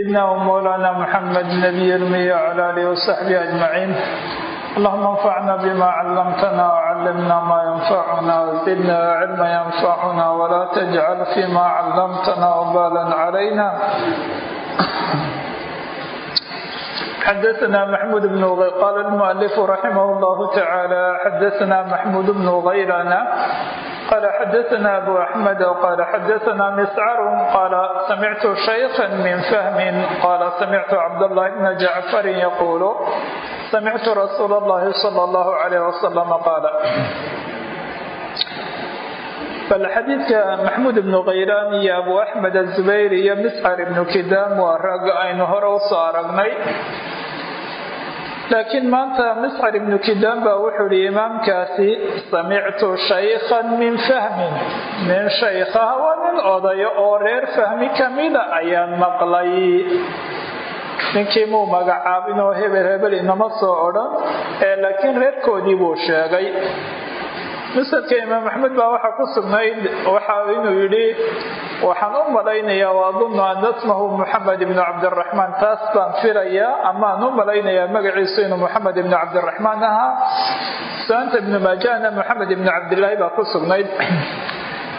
سيدنا ومولانا محمد النبي المي وعلى اله وصحبه اجمعين اللهم انفعنا بما علمتنا وعلمنا ما ينفعنا وزدنا علما ينفعنا ولا تجعل فيما علمتنا وبالا علينا حدثنا محمود بن غي... قال المؤلف رحمه الله تعالى حدثنا محمود بن غيرنا قال حدثنا أبو أحمد وقال حدثنا مسعر قال سمعت شيخا من فهم قال سمعت عبد الله بن جعفر يقول سمعت رسول الله صلى الله عليه وسلم قال bal xadiidka maxmuud ibnu khaylaan iyo abu axmed azubayr iyo miscar ibnu kidaam waa rag aynu hore usoo aragnay laakiin maanta miscar ibnu kidaam baa wuxuu ihi imaamkaasi samictu shaykhan min fahmin. Nin shaykhaha waa nin odayo oo reer fahmi kamida ayaan maqlay. Ninkii muu magacaabin oo hebel hebel inama soo odhan ee laakiin reerkoodii buu sheegay musadka imaam axmed baa waxaa ku sugnayd waxa inuu yidhi waxaan u malaynayaa waadunnu ana smahu muxamed ibnu cabdiraxmaan taas baan filayaa amaan u malaynayaa magaciisu inuu muxamed ibnu cabdiraxmaan ahaa. Sunaanta ibnu maajahna moxamed ibnu cabdilaahi baa ku sugnayd.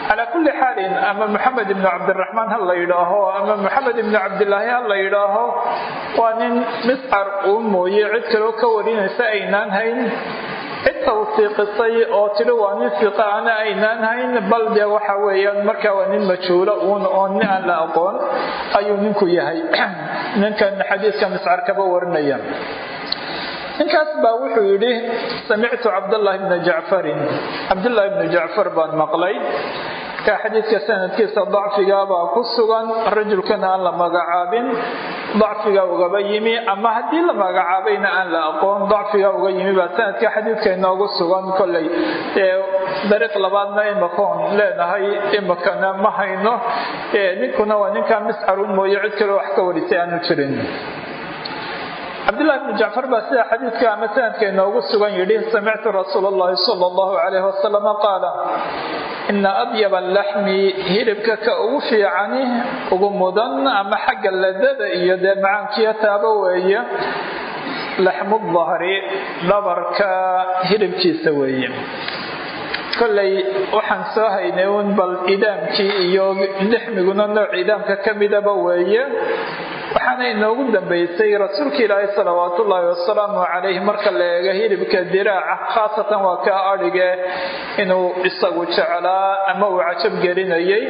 Calaa kulli xaalin ama moxamed ibnu cabdiraxmaan ha la yidhaaho ama moxamed ibnu cabdilaahi ha la yidhaaho waa nin miscar uu mooye cid kaloo ka warinaysa aynaan hayn cid tawsiiqisay oo tidhi waa nin ana aynaan hayn bal dee waxa weeyaan markaa waa nin majhuula uun oo nin aan la aqoon ayuu ninku yahay. Ninkan xadiiska miscar kaba warinaya ninkaas baa wuxuu yidhi samictu cabdllahi bna jacfarin cabdullaahi bnu jacfar baan maqlay ka xadiidka sanadkiisa dacfigaabaa ku sugan rajulkana aan la magacaabin dacfiga ugaba yimi ama haddii la magacaabayna aan la aqoon dacfiga uga yimi baa sanadka xadiidka inoogu sugan. Koley dariiq labaadna imakoon leenahay imakana ma hayno. Ninkuna waa ninkaa miscarun mooye cid kale wax ka warisay aanu jirin cabdulahi bnu jacfar baa sida xadiidka ama sanadka inoogu sugan yidhi samictu rasuul allahi sala allahu calayh wasalam qaala ina adyaba alaxmi hilibka ka ugu fiicani ugu mudan ama xagga ladada iyo dee macaankiyo taaba weeye laxmu dahri dhabarka hilibkiisa weeye kolley waxaan soo haynay un bal idaamkii iyo lixmiguna nooc idaamka ka midaba weeye waxaana inoogu dambaysay rasuulka ilaahi salawaat ullaahi wasalaamu calayh marka la eego hilibka diraaca khaasatan waa kaa adhige inuu isagu jeclaa ama uu cajab gelinayay.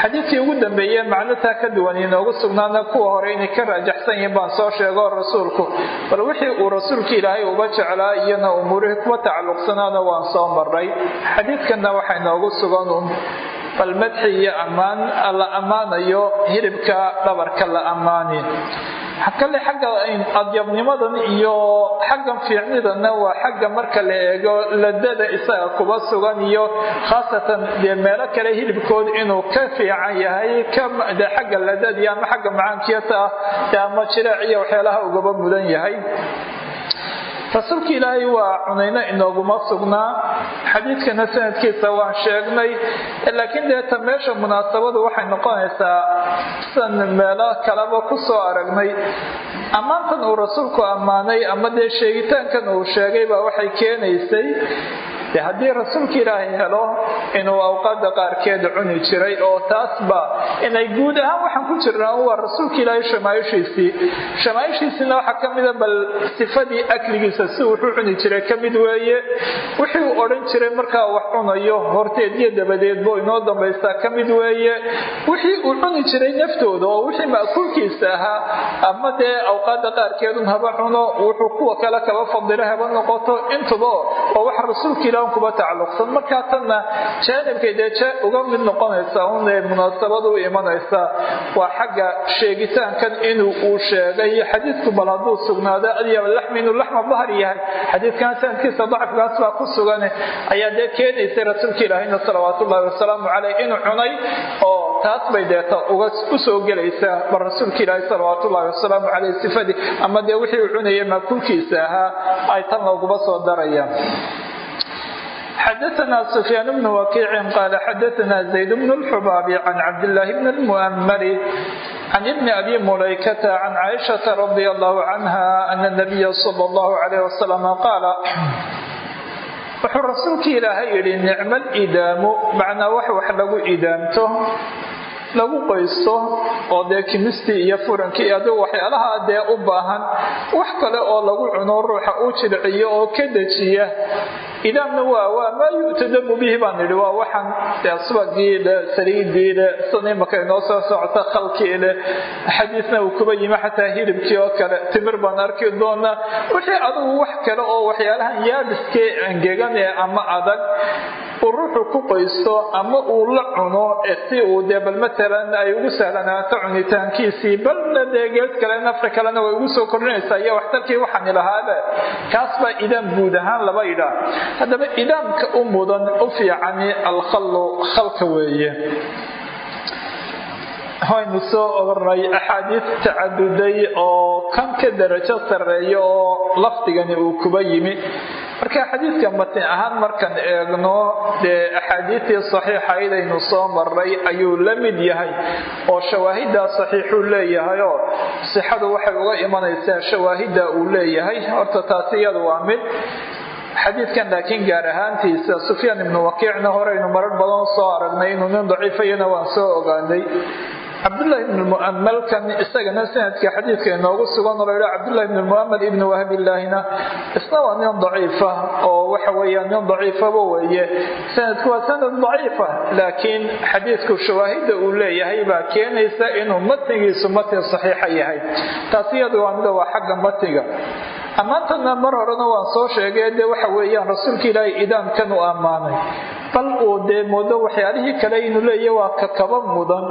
Xadiidkii ugu dambeeye macnotaa ka duwan inoogu sugnaana kuwa hore inay ka raajaxsan yihiin baan soo sheego rasuulku bal wixii uu rasuulka ilaahay uga jeclaa iyana umuurihii kuwa tacalluqsanaana waan soo maray xadiidkanna waxaa inoogu sugan un bal madxi iyo ammaan la ammaanayo hilibka dhabarka la ammaani. Kale xagga adyabnimadan iyo xaggan fiicnidana waa xagga marka la eego ladada isaga kuba sugan iyo khaasatan dee meelo kale hilibkood inuu ka fiican yahay de xagga ladadii ama xagga macaankiyata ah ama iyo waxyaalaha ugaba mudan yahay rasuulka ilaahay waa cunayno inooguma sugnaa. Xadiidkana sanadkiisa waan sheegnay. Laakiin deeta meesha munaasabadu waxay noqonaysaa sidan meelo kaleba ku soo aragnay. Ammaantan uu rasuulku ammaanay ama dee sheegitaankan uu sheegay baa waxay keenaysay de haddii rasuulka ilaahay helo inuu awqaada qaarkeed cuni jiray oo taasba inay guud ahaan waxaan ku jirnaa waa rasuulka ilaahay shamaaishiisii. Shamaaishiisiina waxaa ka mida bal sifadii akligiisa si wuxuu cuni jiray ka mid weeye. Wixii odhan jiray markaa wax cunayo horteed iyo dabadeedbo inoo dambaystaa ka mid weeye. Wixii uu cuni jiray naftooda oo wixii ma'kuulkiisa ahaa ama dee awqaada qaarkeedun haba cuno wuxuu kuwa kale kaba fadilo haba noqoto. Intuba oo wax rasuulka ilaah kuba tacalluqsan. Markaa tanna uga mid noqonaysa un ee munaasabadu u imanaysa waa xagga sheegitaankan inuu uu sheegay. Xadiidku bal hadduu sugnaado laxmi inuu laxma bahar yahay xadiidkan sanadkiisa dacfigaas baa ku sugan ayaa dee keenaysay rasuulka ilaahayna salawaat wasalaamu caleyh inuu cunay oo taas bay deeta uga u soo gelaysaa bal rasuulka ilaahay salawaat wasalaamu caleyh sifadii. Ama dee wixii uu cunayay maakulkiisa ahaa ay tan looguma soo darayaan xdثna سفyاn بن وkيع qال xdثna زayd بن الxbاb عن cabdاللh بن المؤmr can ibni abi mulaykata can caaishata radia allahu canha ana nabiya sala allahu calayh wasalam qaala wuxuu rasuulkii ilaahay yidhi nicmal idaamu macnaa wax wax lagu idaamto lagu qoysto oo dee kimistii iyo furankii adigu waxyaalaha dee u baahan wax kale oo lagu cuno ruuxa u jilciyo oo ka dejiya idaamna waa waa maa yu'tadamu bihi baan nidhi waa waxaan subagii le saliidii le sida imaka inoo soo socota khalkii le xadiisna uu kuba yimi xataa hilibkii oo kale timir baan arki doonaa wixii adigu wax kale oo waxyaalahan yaabiskee angegan ee ama adag uu ruuxu ku qoysto ama uu la cuno si uu dee bal matalan ay ugu sahlanaato cunitaankiisii balna dee geed kale nafri kalena way ugu soo kordhinaysaa iyo waxtarkii waxaani lahaaba kaas baa idaam guud ahaan laba idhaa haddaba idaamka u mudan u fiicani alkhallu khalka weeye. Waynu soo oranay axaadiis tacaduday oo kan ka darajo sarreeya oo lafdigani uu kuba yimi. Marka xadiidka matin ahaan markaan eegno dee axaadiistii saxiixayd aynu soo maray ayuu la mid yahay oo shawaahiddaa saxiixuu leeyahayoo sixadu waxay uga imanaysaa shawaahidda uu leeyahay. Horta taasi iyadu waa mid xadiidkan laakiin gaar ahaantiisa sufyaan ibnu wakiicna horeynu marar badan soo aragnay inuu nin daciifayana waan soo ogaanay. Cabdulahi ibn muamalkan isagana sanadka xadiidka inoogu sugan oo laydha cabdulahi ibn muamal ibn wahbilaahina isna waa nin daciifa oo waxa weeya nin daciifaba weeye. Sanadku waa sanad daciifa laakiin xadiidku shawaahidda uu leeyahay baa keenaysa inuu matnigiisu matn saxiixa yahay. Taasi waa mida waa xagga matniga ammaantana mar horena waan soo sheegay dee waxa weeyaan rasuulka ilaahay idaamkan u ammaanay bal uu dee waxyaalihii kale inuu leeya waa kakaba mudan.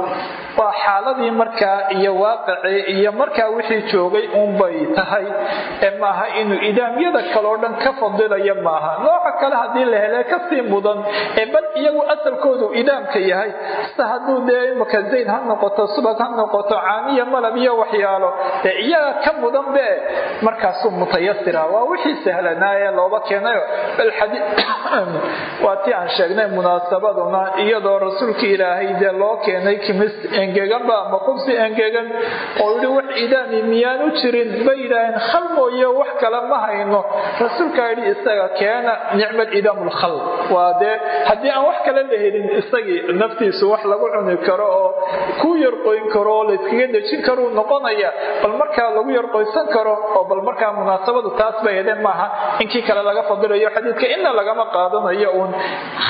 Waa xaaladii markaa iyo waaqicii iyo markaa wixii joogay uunbay tahay. Ee maaha inuu idaamyada kaleo dhan ka fadilaya maaha. Nooca kale haddii la hele ka sii mudan ee bal iyagu asalkoodu idaamka yahay. Sida hadduu dee imaka zayd ha noqoto subag ha noqoto caaniya malab iyo waxyaalo dee iyaga ka mudan be markaasuu mutayasira waa wixii sahlanaaye looba keenayo. Bal waa ti aan sheegnay munaasabaduna iyadoo rasuulka ilaahay dee loo keenay kimis engeganba ama qubsi engegan? Oo yihi wax idaami miyaanu jirin? Bay yidhaaheen khal mooye wax kale ma hayno. Rasuulkaa yidhi isaga keena nicmal idaam lkhal waa dee haddii aan wax kale la helin isagii naftiisu wax lagu cuni karo oo ku yarqoyn karo oo layskaga dejin karuu noqonaya bal markaa lagu yarqoysan karo oo bal markaa munaasabadu taas bay hedeen maaha inkii kale laga fadilayo xadiidka inna lagama qaadanayo uun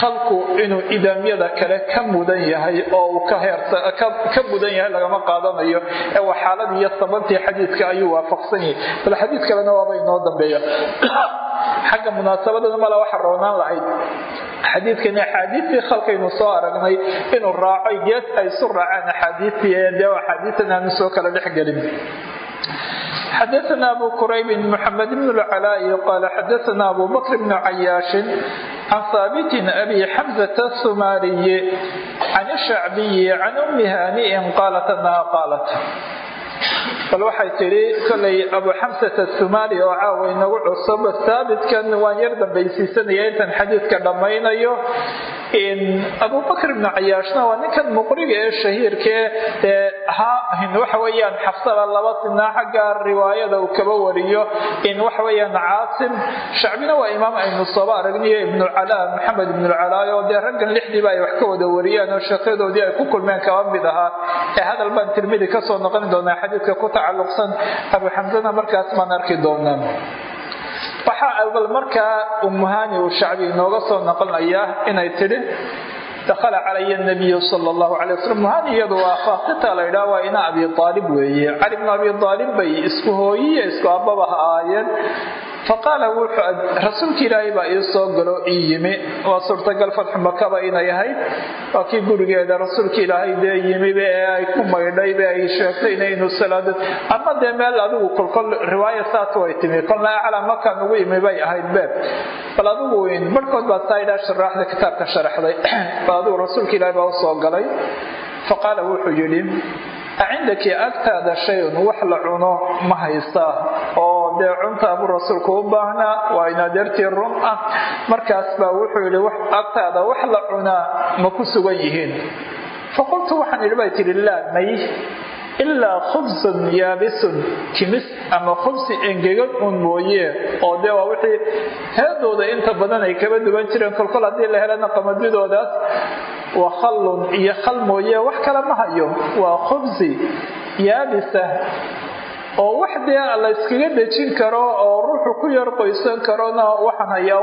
halku inuu idaamyada kale ka mudan yahay oo uu ka mudan yahay lagama qaadanayo ee waa xaalad iyo sababtii xadiidka ayuu waafaqsan yahay. Bal xadiid kalena waaba inoo dambeeya xagga munaasabadana mala waxaa roonaan lahayd. Xadiidkan axaadiistii khalkaynu soo aragnay inuu raaco gees ay isu raacaan axaadiistii ee dee axaadiistan aanu soo kala dhexgelin xadaana abu qurayb mxamed bn lcalaa'i qaala xadaana abu bakr bn cayaashi can haabitin abi xamsata sumaariye can shacbiyi can ummi haani'in qaalat annaha qaalat bal waxay tidhi kolay abu xamsata sumaali oo caawa inagu cusub saabitkan waan yar dambaysiisanaya intaan xadiidka dhammaynayo abubakr ibnu cayaashna waa ninkan muqriga ee shahiirkae waxa weyaan xafsada laba sinaa xagga riwaayada uu kaba wariyo in waxa weyaan caasim shacbina waa imaam aynu sooba aragniyo ibnucalaa maxamed ibnucalaa oo dee raggan lixdiiba ay wax ka wada wariyaan oo sheekyadoodii ay ku kulmeen kaba mid ahaa ee hadal baan tirmidi ka soo noqon doonaa xadiidka ku tacalluqsan abu xamsana markaas baan arki doonaa. Waxaa bal markaa umuhani uu shacbi inooga soo noqonayaa inay tidhi dakhala calaya nabiyu sala allahu calay wasalam muhani iyadu waa faasita la ydhaha waa ina abi aalib weeye cali bnu abi aalib bay isku hooyiye isku ababa ha ahaayeen faqaala rasuulka ilaahay baa ii soo galo ii yimi. Waa suurtagal fatxu makaba inay ahayd. Waa kii gurigeeda rasuulka ilaahay dee yimiba ee ay ku maydhayba ay sheegtayna inuu salaado. Ama dee meel adigu kolkol riwaaya saas way timi. Kolna aclaa makaan ugu yimi bay ahayd beeb bal adigu weyn barhkood baa saidhaa sharaaxda kitaabka sharaxday adigu rasuulka ilaahay baa u soo galay. Faqaala wuxuu yidhi acindaki agtaada shayun wax la cuno ma haysaa oo dee cunta buu rasuulku u baahnaa waa inadeertii run ah. Markaas baa wuxuu yidhi agtaada wax la cunaa ma ku sugan yihiin. Faqultu waxaan idhi bay tidhi laa may ilaa khubsun yaabisun kimis ama khubsi engegan un mooye oo dee waa wixii heedooda inta badan ay kaba duwan jireen kolkol haddii la helana qamadidoodaas wa khallun iyo khal mooye wax kale ma hayo waa khubsi yaabisa oo wax dee la iskaga dejin karo oo ruuxu ku yar qoysan karona waxaan hayaa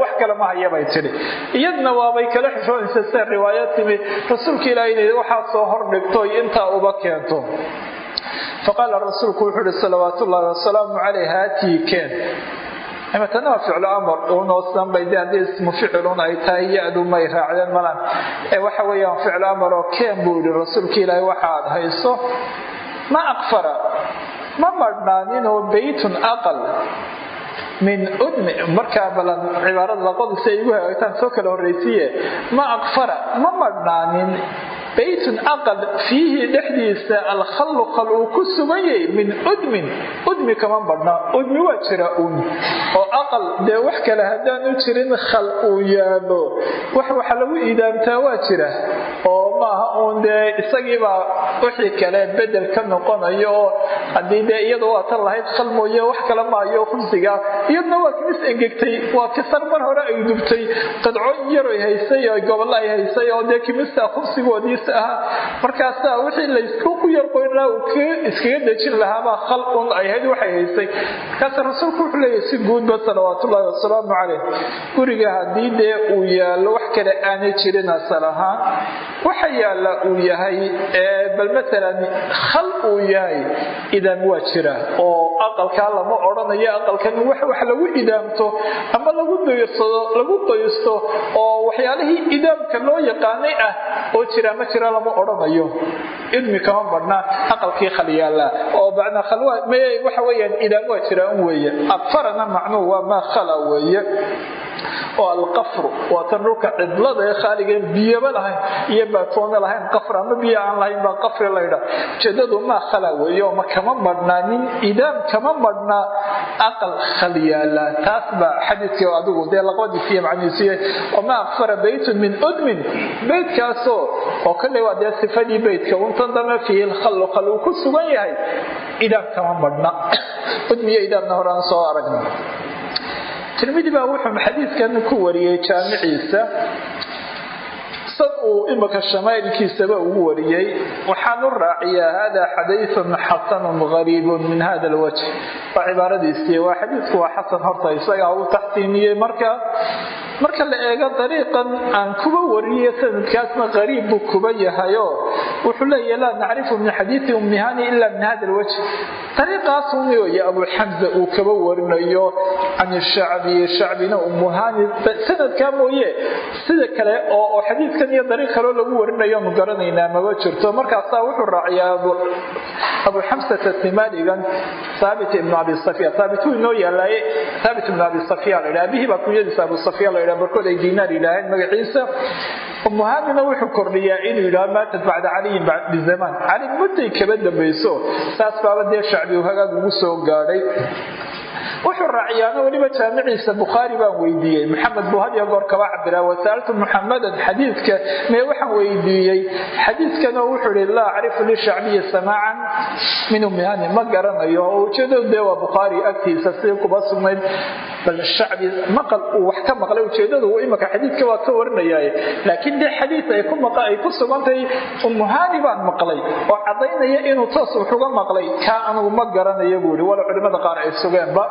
wax kale ma haya bay tidhi. Iyadna waabay kala xishoonaysa se riwaayo timi rasuulka ilaah inay waxaa soo hordhigto intaa uba keento. Faqaala rasuulku wuxuu uhi salawaat ullaahi wasalaamu caleyh haatii keen. Imatana waa ficlu amar unoosan bay de haddii ismu ficilun ay tahay ya-du may raacdeen malan ee waxa weeyaan ficlu amar oo keen buu yihi rasuulka ilaahi waxa aad hayso ma aqfara ma madhnaaninoo beytun aqal min udmi markaa balan cibaarada laqodiisa ay igu hagaagtaan soo kala horraysiye ma aqfara ma madhnaanin beytun aqal fiihi dhexdiisa alkhallu khal uu ku sugan yahay min udmin. Udmi kama badhna udmi waa jira un oo aqal dee wax kale haddaanu jirin khal uu yaalo wax waxa lagu iidaamtaa waa jira. Oo maaha uun dee isagiibaa wixii kale bedel ka noqonayo oo haddii dee iyada waa lahayd khal mooye wax kale maayo khubsiga iyadna waa kimis engegtay waa kisar mar hore ay dubtay. Qadcooyin yaroy haysay oo gobollo ay haysay oo dee kimista khubsigoodiisa ahaa markaasaa wixii laysku ku yarqoynaa iskaga dejin lahaabaa khal un ay ahayd waxay haysay markaasa rasuulku wuxuu leeyahy si guudba salawaatullaahi wasalaamu caleyh guriga haddii dee uu yaallo wax kale aanay jirin asal ahaan waxa yaalla uu yahay bal matalan khal uu yahay idan waa jira oo aqalkaa lama odhanayo aqalkan wax wax lagu idaamto ama lagu daysado lagu daysto oo waxyaalihii idaamka loo yaqaanay ah oo jira ma jira lama odhanayo. Idmi kama badhnaa aqalkii khal yaalla oo bacna khalwa waxa weeyaan idaam waa jira un weeye. Aqfarana macnuhu waa maa khala weeye oo alqafru waa tan dhulka cidlada ee khaaligan biyaba lahayn iyo baatoona lahayn qafr ama biyo aan lahayn baa qafri laydha ujeedadu maa khala weeye oo ma kama madhnaa nin idaam kama madhnaa aqal khal yaalla taas baa xadiidkii adigu dee laqadiisiiyo macnihiisiye oo ma aqfara beytun min udmin. Beytkaasoo oo kale waa dee sifadii beytka untan dame fiihi lkhallu khal uu ku sugan yahay idaam kama madhna udmiyo idaamna hore aan soo aragna tirmidi baa wuxuu xadiidkan ku wariyey jaamiciisa. Sad uu imika shamaa'ilkiisaba ugu wariyey. Waxaan raaciyaa hada xadiiun xasanun gariibun min hada alwajh. Waa cibaaradiisii waa xadiidku waa xasan horta isagaa uu taxsiiniyey marka marka la eego dariiqan aan kuba wariye sanadkaasna qariib buu kuba yahayo wuxuu leeyahy laa nacrifu min xadiidi ummihani ila min hada alwajh dariiqaas umioya abu xamza uu kaba warinayo can shacbi shacbina umuhani sanadkaa mooye sida kale oo xadiidkan iyo dariiq kaloo lagu warinayo nu garanaynaa maba jirto. Markaasaa wuxuu raaciyaa abu xamsata timaligan haabit abi safya haabit wuu inoo yaalaaye haabit ibnu abi safya la yidhaha. Abihii baa kunyadiisa abu safya la yidhaha barkood ay diinaar yidhaaheen magaciisa. Umuhanina wuxuu kordhiyaa inuu yidhaho maatat bacda caliyin bizamaan cali mudday kaba dambayso saas baaba dee shacbi uu hagaag ugu soo gaadhay wuxuu raaciyaana weliba jaamiciisa bukhaari baan weydiiyey. Maxamed buu had iyo wasaaltu muxamadan xadiidka. Mee waxaan weydiiyey xadiidkanoo wuxuu ihi laa acrifu lishacbiyi samaacan min umihani ma garanayo. Oo ujeedadu dee waa bukhaari agtiisa si kuba sugnayd? Bal shacbi maqal wax ka maqlay ujeedadu imika xadiidka waa ka warinayaaye laakiin dee xadiid ay ku ay ku sugantahay umuhani baan maqlay oo cadaynaya inuu toos wuxuga maqlay. Kaa anugu ma garanayo buu ihi wala culimada qaar ay sugeenba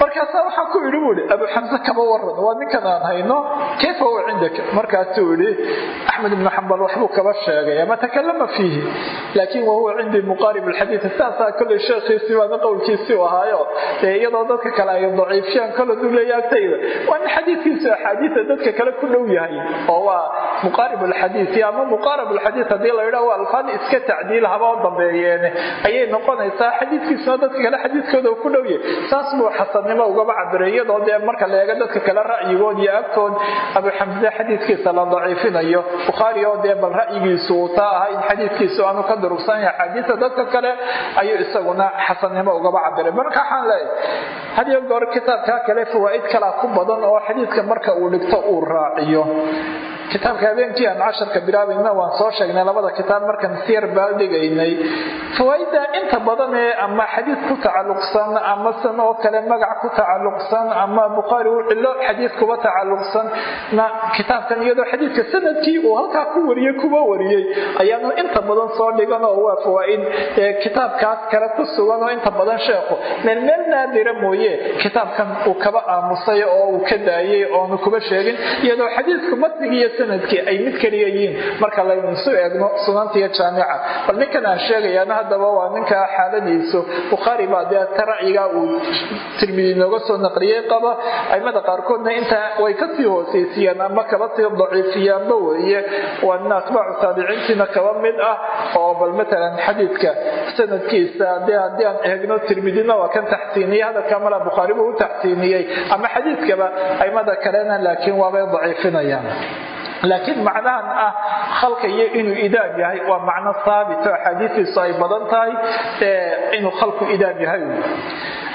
markaasaa waxaa ku idhi buu ihi abu xamse kaba waran waa ninkan aan hayno kayfa huwa cindaka? Markaasuu idhi axmed ibnu xambal waxbuu kaba sheegay ama takalama fiihi laakiin wahuwa cindii muqaarib alxadiid. Saasaa kolley sheekhiisii baana qowlkiisii u ahaayo. Dee iyadoo dadka kale ay daciifiyaan kole duleeya agtayda waa nin xadiidkiisu axaadiida dadka kale ku dhow yahay oo waa muqaarib alxadiidi ama muqaarab alxadiid haddii la yidhaho waa alfaad iska tacdiil haba dambeeyeene. Ayay noqonaysaa xadiidkiisuna dadka kale xadiidkooda ku dhow yahay. Saas buu xasan ugaba cabiray iyadoo marka la eego dadka kale ra'yigood iyo agtood abu xamse xadiidkiisa la daciifinayo bukhaari dee bal ra'yigiisu taa aha in xadiidkiisu aanu ka durugsan yahay axaadiista dadka kale ayuu isaguna xasannimo ugaba cabiray marka waxaan leeyahay hadiyo goor kitaabkaa kale fawaa'id kalaa ku badan oo xadiidka marka uu dhigto uu raaciyo kitaabka habeenkii aan casharka bilaabayna waan soo sheegnay labada kitaab markaan siyar baaldhigaynay fawaaida inta badan ee ama xadiid ku tacalluqsan ama san oo kale magac ku tacalluqsan ama bukhaari uu cilo xadiid kuba tacalluqsan na kitaabkan iyadoo xadiidka sannadkii uu halkaa ku wariyey kuba wariyey ayaanu inta badan soo dhigan oo waa fawaaid kitaabkaas kale ku sugan oo inta badan sheekhu meel meel naadira mooye kitaabkan uu kaba aamusay oo uu ka daayay oonu kuba sheegin. Iyadoo xadiidku matnigii iyo sannadkii ay mid keliya yihiin. Marka laynusu eegno sunanta iyo jaamica bal ninkan aan sheegayaana haddaba waa ninka xaaladiisu. Bukhaari baa dee ta ra'yigaa uu tirmidi nooga soo naqliyey qaba. Aimada qaarkoodna intaa way ka sii hoosaysiiyaan ama kaba sii daciifiyaanba weeye. Waa nin atbaacu taabiciintiina kaba mid ah oo bal matalan xadiidka sanadkiisa dee haddii aan eegno tirmidina waa kan taxsiiniyey hadalka mala bukhaari buu u taxsiiniyey. Ama xadiidkaba aimada kalena laakiin waabay daciifinayaan laakiin macnahan ah khalkaiyo inuu idaam yahay waa macno aabito axaadiistiisu ay badan tahay inuu khalku idaam yahay.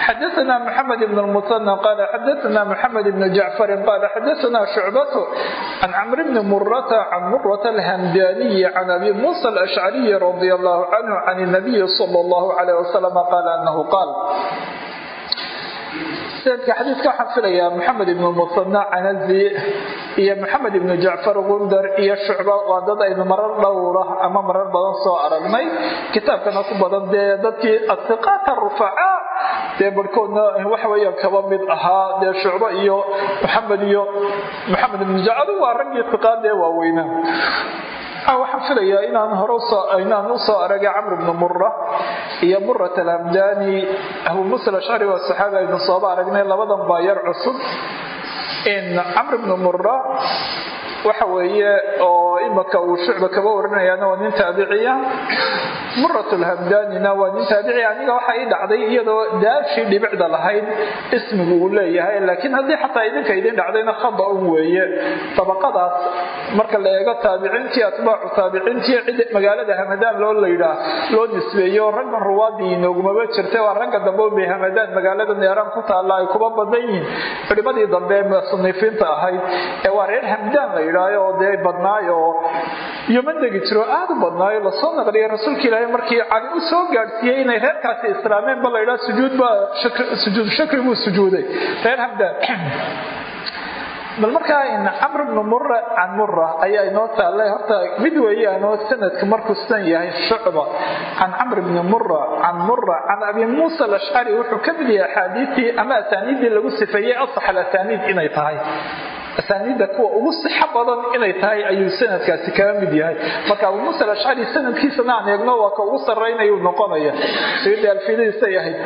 Xadaana mxamed bn muan qaal xadaana mxamed bn jacfarin qaal xadaana shucbatu can camr bni murata can murata alhamdaniyi can abi musa alashcariyi radi allah canhu can nabiyi sal llahu alayh wasalam qaal anahu qaal sanadka xadiidka waxaan filayaa maxamed ibnu musana canazi iyo maxamed ibnu jacfar gundar iyo shucba waa dad aynu marar dhowra ama marar badan soo aragnay. Kitaabkana ku badan dee dadkii asiqaat rufaca dee barhkoodna waxaweeyaan kaba mid ahaa dee shucba iyo maxamed iyo maxamed ibnu jacfar waa raggii siqaadee waaweynaa waxaan filayaa inaan hore inaan u soo aragay camr bnu mura iyo murat alhamdani abu musa alashcari waa saxaabi aynu sooba aragnay labadan baa yar cusub. Camr bnu mura waxa weeye oo imaka uu shucba kaba warinayaana waa nin taabiciya murat lhamdanina waa nin taabici aniga waxa ii dhacday iyadoo daashii dhibicda lahayd ismigu uu leeyahay laakiin haddii xataa idinka idin dhacdayna khada un weeye. Dabaqadaas marka la eego taabiciintii atbaacu taabiciintii cid magaalada hamadaan loo laydhaa loo nisbeeyo raggan ruwaadii inoogumaba jirta waa ragga dambe hamadaan magaalada neeraan ku taalla ay kuba badan yihiin. Culimadii dambe musanifiinta ahayd ee waa reer hamdaan la yidhaayo oo dee badnaayo oo yoman degi jiro aada u badnaayo la soo naqliyay rasuulka ilaahay markii cali u soo gaadhsiiyey inay reerkaasi islaameen ba la yidhaha sujuud shakri buu sujuuday. Reer hamdaan. Bal markaa camr bnu mura can mura ayaa inoo taallay. Horta mid weeyaanoo sanadka markuu sidan yahay shucba can camr bni mura can mura can abi muusa alashcari wuxuu ka mid yahay axaadiistii ama asaaniiddii lagu sifeeyey asax alasaniid inay tahay asaaniidda kuwa ugu sixo badan inay tahay ayuu sanadkaasi kaga mid yahay marka abu muusa alashcari sanadkiisana aan eegno waa ka ugu sarraynayuu noqonaya sayidii alfidadiisay ahayd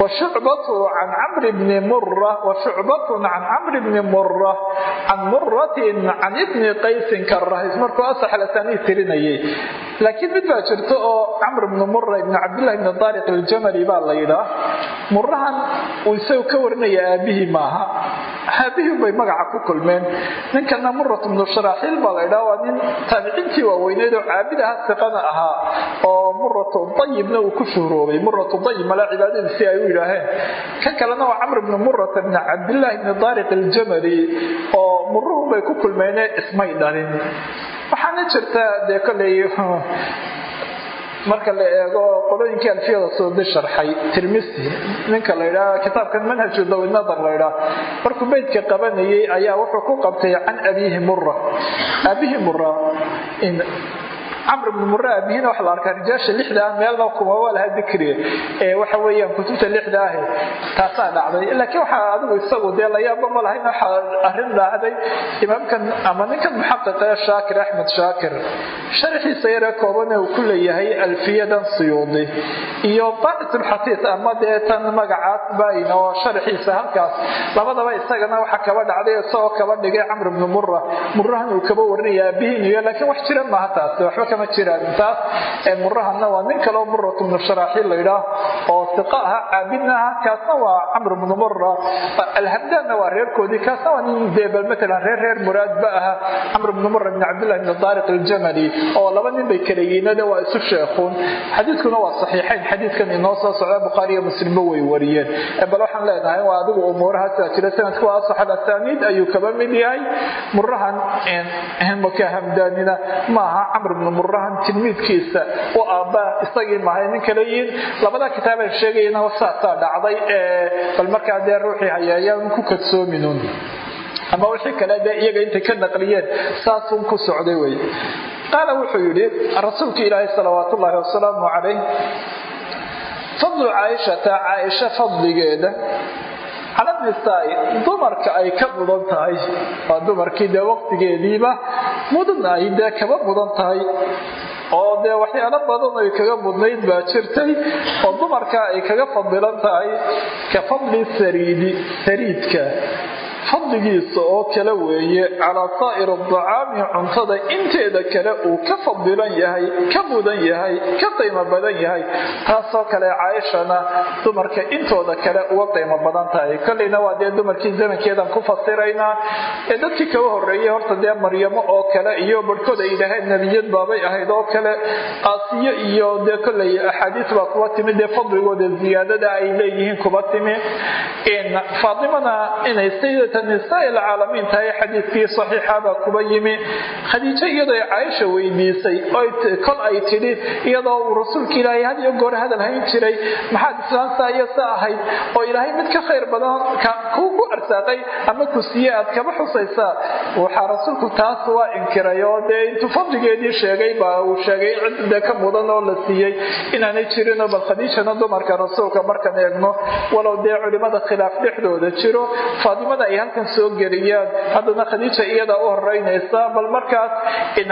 wa shucbatu can camri bni mura wa shucbatun can camri bni mura can muratin can ibni qaysin karahis markuu asax alasaniid tirinayay laakiin mid baa jirta oo camr bni mura ibni cabdillahi bni daariq aljamali baa la yidhaah murahan uu isagu ka warinaya aabihii maaha aabihii bay magaca ku kulmeen ninkana murat bnu sharaaxiil baa la ydhaha waa nin taabiciintii waaweyneed oo caabidaha siqana ahaa oo muratu dayibna uu ku shuhroobay muratu dayib mala cibaadadiisi ay u yidhaaheen kan kalena waa camr bnu murata bni cabdillaahi bni daariq aljamali oo muruhun bay ku kulmeene ismay dhalin waxaana jirta dee koley marka la eego qolooyinkii alfiyada soodi sharxay tirmisi ninka la ydhaha kitaabkan manhaju dawinadar la ydhaha markuu beydka qabanayay ayaa wuxuu ku qabtay can abiihi mura aabihi mura camr bni mura aabihina waxa la arkaa? Rijaasha lixda ah meelna kuma waa laha dikriga ee waxa weeyaan kutubta lixda ah taasaa dhacday. Laakiin waxaa adigu isagu dee ma lahayn waxa arrin dhacday. Imaamkan ama ninkan muxaqiqa ee shaakir axmed shaakir sharxiisa yaree koobane uu ku leeyahay alfiyadan suyuudi. Iyo baitulxasiis ama dee magacaas bayn oo sharxiisa halkaas. Labadaba isagana waxa kaba dhacday isagoo kaba dhigay camr bni mura murahan uu kaba warinaya aabihiin iyo laakiin wax jira maaha taasi waxba kama jiraan taas murahanna waa nin kaleo murat bnu sharaaxiil laydhaah oo siqa aha caabidna aha kaasna waa camr bnu mura alhamdaanna waa reerkoodii kaasna waa nin dee bal matalan reer reer muraadba aha. Camr bnu mura bn cabdillahi bn daariq aljamali oo laba nin bay kala yiinade waa isu sheekuun xadiidkuna waa saxiixayn xadiidkan inoo soo socda bukhaari iyo muslimba way wariyeen. Bal waxaan leenahay waa adigu umuurahaasa jira sanadku waa asax alasaniid ayuu kaba mid yahay. Murahan maka hamdaanina? Maaha camr bnu murahan tilmiidkiisa u aabaa isagii mahay nin kale yiin labada kitaabay sheegayana saasaa dhacday bal markaa dee ruuxii hayaayaan ku kadsoominun ama wixii kale dee iyaga intay ka naqliyeen saasun ku socday wey qaala wuxuu yidhi rasuulka ilaahay salawaat wasalaamu calayh fadlu caaishata caaisha fadligeeda cala nisaai dumarka ay ka mudan tahay waa dumarkii dee waqtigeediiba mudan ay dee kaba mudan tahay oo dee waxyaalo badan ay kaga mudnayd baa jirtay oo dumarka ay kaga fadilan tahay ka fadli sariidi sariidka fadligiisa oo kale weeye calaa saa'ir adacaami cuntada inteeda kale uu ka fadilan yahay ka mudan yahay ka qiimo badan yahay. Taasoo kale caaishana dumarka intooda kale uga qiimo badan tahay. Kolleyna waa dee dumarkii zamankeedan ku fasiraynaa ee dadkii kaga horeeyey horta dee maryamo oo kale iyo barhkood ay yidhaaheen nebiyad baabay ahayd oo kale aasiyo iyo dee kolley axaadiis baa kuba timi dee fadligooda ziyaadada ay leeyihiin kuba timi faatimana inay sayidata nisaa ilcaalamiin tahay xadiidkii saxiixabaa kuba yimi. Khadiijo iyadoo caaisha weydiisay kol ay tidhi iyadoo uu rasuulka ilaahay had iyo goor hadal jiray maxaad islaamtaa iyo sa ahayd oo ilaahay mid ka khayr badan kuu ku arsaaqay ama ku siiye aad kama xusaysaa. Waxaa rasuulku taas waa inkiray oo dee intuu fadligeedii sheegay baa uu sheegay cid ka mudan oo la siiyey inaanay jirinoo bal khadiijana dumarka rasuulka markaan eegno walow dee culimada khilaaf dhexdooda jiro faatimada ay halkan soo geliyaan. Haddana khadiija iyada u horeynaysa bal markaas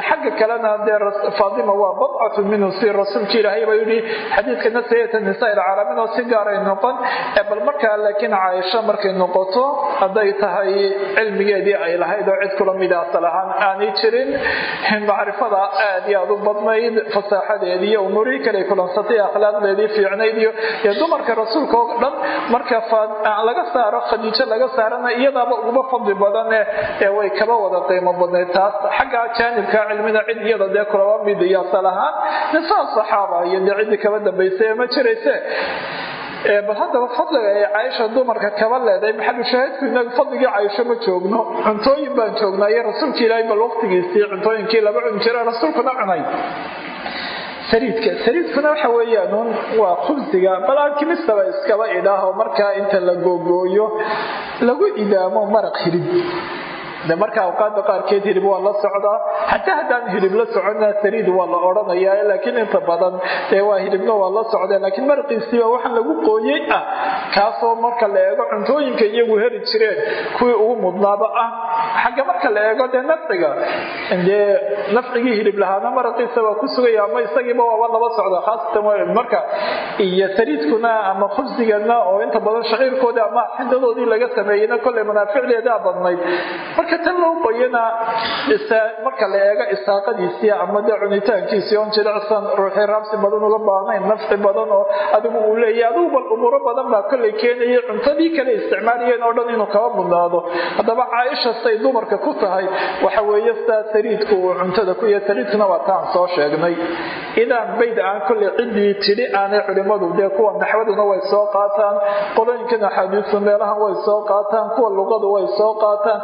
xagga kalena dee faatima waa badcatu minhu si rasuulka ilaahay baa yidhi xadiidkana sayata nisaa ilcaalamiin oo si gaaray noqon bal markaa laakiin caaisha markay noqoto hadday tahay cilmigeedii ay lahayd oo cid kula mida asal ahaan aanay jirin. Macrifada aad iyo aad u badnayd fasaaxadeedii iyo umuurihii kale kulansatay akhlaaqdeedii fiicnayd iyo dumarka rasuulka oo dhan marka laga saaro khadiijo laga saarana iyadaaba uguma fadli badane ee way kaba wada qiimo badnayd taas xagga jaanibka cilmida cid iyada dee kulaba mid iyo asal ahaan nisaa saxaaba iyo dee ciddii kaba dambaysa ma jirayse bal haddaba fadliga ay caaisha dumarka kaba leedahay maxalushaahidku inagu fadligii caaisho ma joogno cuntooyin baan joognaa iyo rasuulka ilaahay bal waqtigiisii cuntooyinkii laba cuni jira rasuulkuna cunay sariidka. Sariidkuna waxa weeyaan waa khubsiga bal alkimistaba iskaba idhaaho markaa inta la googooyo lagu idaamo maraq hilib de marka awqaada qaarkeed hilib waa la socdaa xataa haddaan hilib la socona sariid waa la odhanayaa laakiin inta badan dee waa hilibna waa la socda laakiin maraqiisiiba waxaan lagu qooyey ah kaasoo marka la eego cuntooyinka iyagu heli jireen kuwii ugu mudnaaba ah. Xagga marka la eego dee nafciga dee nafcigii hilib lahaana maraqiisa waa ku sugaya ama isagiiba waaba laba socda khaasatan marka iyo sariidkuna ama khubsigana oo inta badan shaciirkoodii ama xidadoodii laga sameeyeyna kolley manaaficdeedaa badnayd marka tan loo qoyana marka la eego isaaqadiisii ama dee cunitaankiisii on jilicsan ruuxii raabsi badan uga baahnayn nafci badan oo adigu uu leeyahy adigu bal umuuro badan baa kolley keenayay cuntadii kale isticmaalayeen oo dhan inuu kaba mudnaado haddaba caaisha say dumarka ku tahay waxa weeye sidaa sariidku uu cuntada ku yahay sariidkuna waa taan soo sheegnay. Idaan bayd aan kolley ciddii tidhi aanay culimmadu dee kuwa naxwaduna way soo qaataan qolooyinkan axaadiistu meelahan way soo qaataan kuwa luqadu way soo qaataan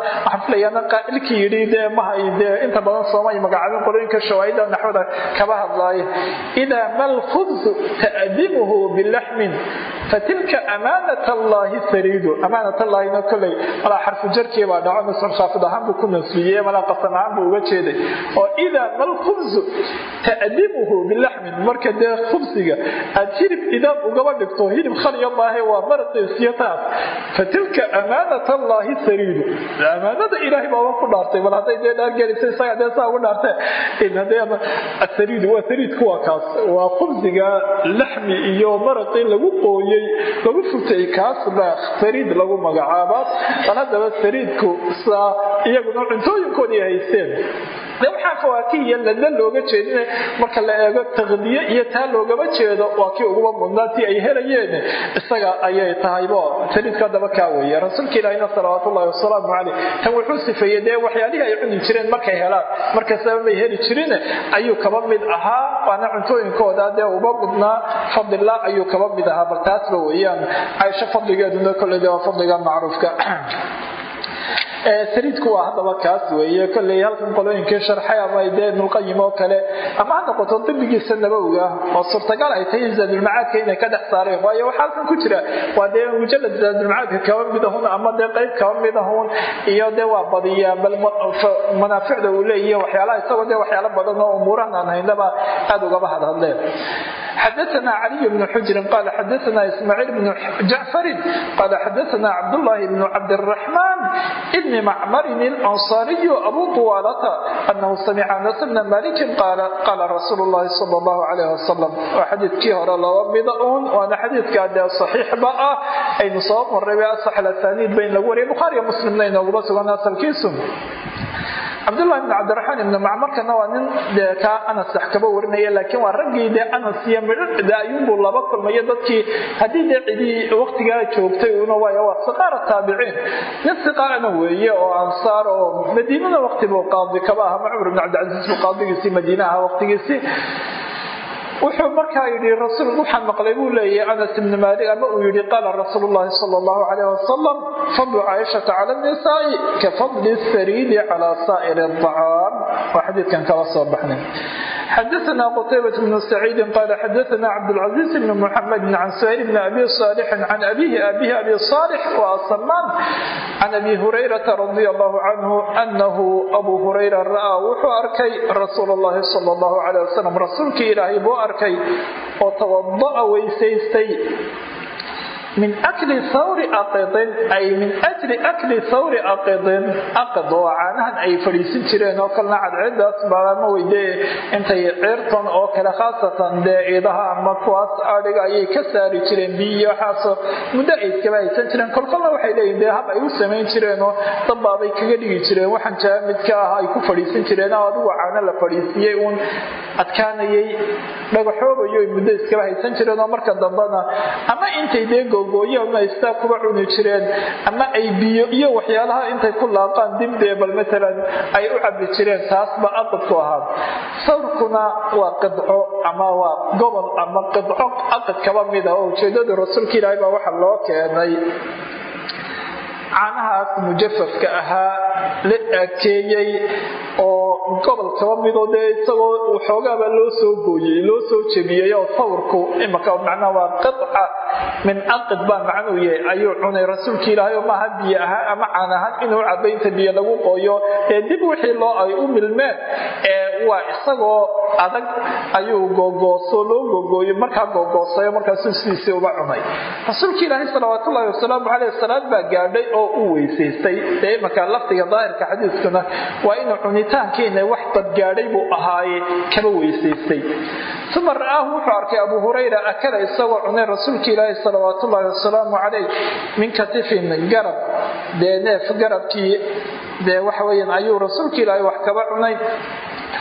xaflayana qaa'ilkii yidhi dee mahay dee inta badan soomay magacaabin qolooyinka shawaahida naxwada kaba hadlaaya idaa ma lkhubsu ta'dimuhu bilaxmin fatilka amaanat allaahi sariidu. Amaanat allaahina kolley malaa xarfu jarkii baa dhaco nasr khaafid ahaan buu ku nasbiyey malaa qasam ahaan buu uga jeeday. Oo idaa ma lkhubsu ta'dimuhu bilaxmin marka dee khubsiga aad hilib idaab ugaba dhigto hilib khaliya maahe waa maraqiisiyo taas. Fatilka amaanat allaahi sariidu. Amaanada ilaahay baaba ku dhaartay. Bal hadday dee dhaargelisa isaga dee saa ugu dhaarte asariid waa sariidku waa kaas. Waa khubsiga laxmi iyo maraqii lagu qooyey lagu futay kaas baa sariid lagu magacaabaa. Bal haddaba sariidku saa iyaguna cuntooyinkoodii haysteen. De waxaa fawaakihiya lada looga jeedin marka la eego taqdiye iyo taa loogama jeedo waa kii uguba mudnaatii ay helayeen. Isaga ayay tahaybo saliidka daba kaa weeye rasuulka ilaahina salawaatu ullahi wasalaamu caleyh tan wuxuu sifeeyey dee waxyaalihii ay cuni jireen markay helaan. Markastaba may heli jirin ayuu kaba mid ahaa. Waana cuntooyinkooda dee uba mudnaa fadlillah ayuu kaba mid ahaa. Bal taasba weeyaan. Caaisho fadligeeduna kolley de waa fadliga macruufka saliidku waa haddaba kaas weeye. Kolley halkan qolooyinkii sharxay ama dee ibnulqayim oo kale ama ha noqoto dibigiisa nabowga oo suurtagal ay tahay zaadulmacaadka inay ka dhex saareen. Waayo waxaa halkan ku jira waa dee mujalad zaadulmacaadka kaba mid ahun ama dee qayb kaba mid ahun iyo dee waa badiyaa bal manaaficda uu leeyahy waxyaalaha isagoo dee waxyaalo badan oo umuurahan aan haynaba aada ugaba hadhadleen xadaana caliy bnu xujrin qaal xadaana ismaaciil bnu jacfarin qaal xadaana cabdulaahi bnu cabdiraxmaan ibni macmarin ilansariyu abu tuwaalata anahu samica anas bna malikin qaala rasuulu lahi sal llahu alayh wasalam waa xadiidkii hore laba mida uun waana xadiidkaa dee saxiixba ah aynu soo marrayba asaxal asaaniid ba in lagu wariya bukhaariyo muslimna inooguba sugan asalkiisu cabdulahi bn cabdiraxmaan ibni macmarkana waa nin dee anas wax kaba warinaya laakiin waa raggii dee anas iyo midhade ayuunbuu laba kulmayo dadkii haddii dee cidii waktigaa joogtay una waay waa siqaara taabiciin nin siqaarana weeye oo ansaar oo madiinada wakti qaadi kaba aha cumar bn cabdilcasiis buu qaadigiisii madiine aha waktigiisii wuxuu markaa yidhi rasuul waxaan maqlay. Buu leeyahay anas ibni maalik ama uu yidhi qaala rasuulu llahi sala allahu calayh wasalam fadlu caaishata cala nisaai ka fadli sariidi calaa saa'iri acaam waa xadiidkan kala soo baxnay xadaثna qtaybaة bn سacيidi qal xadaثna cabdالcaزيز bn mحamedi can suhayl bn abi صاlح can abihi abihi abi صاlح وasamaan can abi hurayraةa radي الlah canhu anahu abu hurayra ra'aa wuxuu arkay rasuul اllahi salى الlah عalيه wasalam rasuulkii ilaahay buu arkay oo tawada'a weysaystay min akli hawri aqidin ay min ajli akli hawri aqidin. Aqid oo caanahan ay fadhiisin jireen oo kalena cadceedaas baama weydee intay ceertan oo kale khaasatan dee iidaha ama kuwaas adhiga ayay ka saari jireen biyo waxaasoo muddo ay haysan jireen. Kolkolna waxay leeyihiin dee hab ay u samayn jireenoo dabbaabay kaga dhigi jireen. Waxaan jaamidka ah ay ku fadhiisin jireen. Oo adigu caano la fadhiisiyey uun adkaanayay dhagaxoobayo ay muddo iskaba haysan jireen oo marka dambena ama intay dee gooyo ama istaa kuba cuni jireen. Ama ay biyo iyo waxyaalaha intay ku laaqaan dibdee bal matalan ay u cabi jireen taasba aqidku ahaa sawrkuna waa qidco ama waa gobol ama qidco aqid kaba mid ah oo ujeedada rasuulka ilaahay baa waxa loo keenay caanahaas mujafafka ahaa la aakeeyey oo gobol kaba midoo dee isagoo waxoogaaba loo soo gooyey loo soo jebiyey oo sawrku imaka macnaa waa qidca min aqid baa macnuu yahay ayuu cunay rasuulka ilaahay oo maaha biyo ahaan ama caan ahaan inuu cabo inta biyo lagu qooyo ee dib wixii loo ay u milmeen ee waa isagoo adag ayuu googooso loo googooyo markaa googoosayo markaasuu sidiisii uba cunay. Rasuulka ilaahay salawaatullaahi wasalaamu caleyh salaad baa gaadhay oo u weysaystay. Dee imanka lafdiga daahirka xadiiskuna waa inuu cunitaankiina wax dadgaadhay buu ahaaye kaba weysaystay. Uma ra'aahu wuxuu arkay abu hurayra akala isagoo cunay rasuulka ilaahi salawaatullaahi wasalaamu caleyh min katifin garab dee neef garabkii dee waxa weyaan ayuu rasuulka ilaahay wax kaba cunay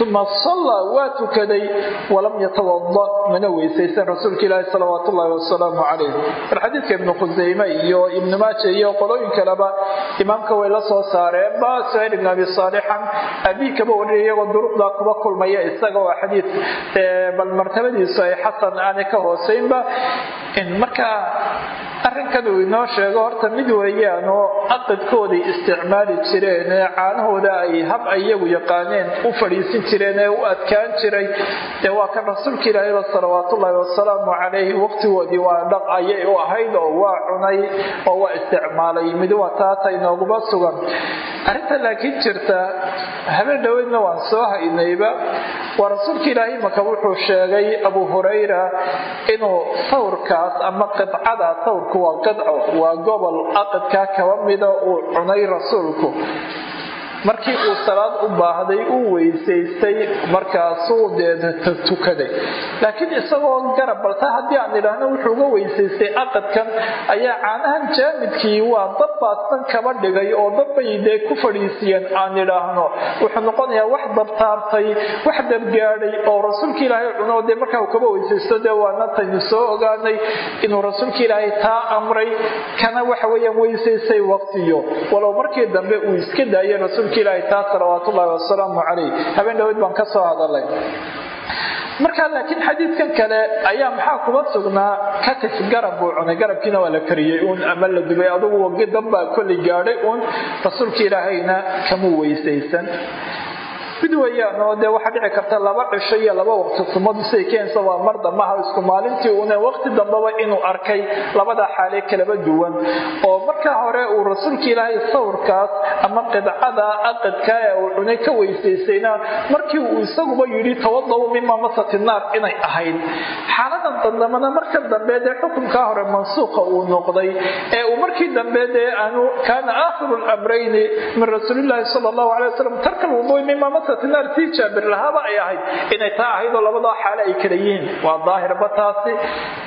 uma sallaa waa tukaday walam yatawada mana weysaysan rasuulka ilaahi salawaat ullaahi wasalaamu calayh bal xadiidka ibnu khusayme iyo ibnu maaja iyo qolooyin kaleba imaamka way la soo saareen ba suhayl ibn abi saalixan abii kaba wariyay iyagoo duruqdaa kuba kulmaya isaga waa xadiid bal martabadiisu ay xasan aanay ka hooseynba marka arrinkan uu inoo sheego horta mid weeyaan oo isticmaali jireen ee caanahooda ay hab iyagu yaqaaneen u fadhiisin jireen ee u adkaan jiray. Dee waa kan rasuulka ilaahayba salawaatullaahi wasalaamu calayhi waqtigoodii waa dhaq ayay u ahayd oo waa cunay oo waa isticmaalay. Mid waa taata inooguma sugan. Arrinta laakiin jirta habeen dhoweydna waan soo haynayba. Waa rasuulka ilaahay maka wuxuu sheegay abu hurayra inuu sawrkaas ama qidcada sawrku waa qidco waa gobol aqidkaa kaba mida uu cunay rasuulku markii uu salaad u baahday uu weysaystay markaasuu dee tukaday. Laakiin isagoo garab balta haddii aan idhaahno wuxuu uga weysaystay aqadkan ayaa caanahan jaamidkii waa dad baadsan kaba dhigay oo dabbay dee ku fadhiisiyeen aan idhaahno. Wuxuu noqonayaa wax dabtaartay wax dabgaadhay oo rasuulka ilaahay cuno dee markaa uu kaba weysaysto dee waana taynu soo ogaanay inuu rasuulka ilaahay taa amray. Kana waxa weeyaan weysaystay waqtiyo. Walow markii dambe uu iska daayay rasuulka ilaahay taa salawaatullaahi wasalaamu calayh. Habeen dhaweyd baan ka soo hadalay. Markaa laakiin xadiidkan kale ayaa maxaa kuma sugnaa? Katif garab buu cunay. Garabkiina waa la kariyey uun ama la dubay. Adugu wagi danbaa kolli gaadhay uun rasuulka ilaahayna kama weysaysan mid weyaan oo dee waxaa dhici karta laba cisho iyo laba waqti sumadu siay keensa waa mar dambaha isku maalintii une waqti dambaba inuu arkay labada xaale kalaba duwan. Oo marka hore uu rasuulka ilaahay sawirkaas ama qidcada aqadka ee uu cunay ka weysaysayna markii uu isaguba yidhi tawadaw mima masati naar inay ahayd. Xaaladan dandamana marka dambe dee xukunkaa hore mansuuqa uu noqday. Ee uu markii dambe dee aanu kaana aakhiru lamrayni min rasuulilaahi sala allahu alay wasalam tarka lwudui mima masati naar tii jaabir lahaaba ay ahayd. Inay taa ahayd oo labadaa xaale ay kala yihiin. Waa daahirba taasi.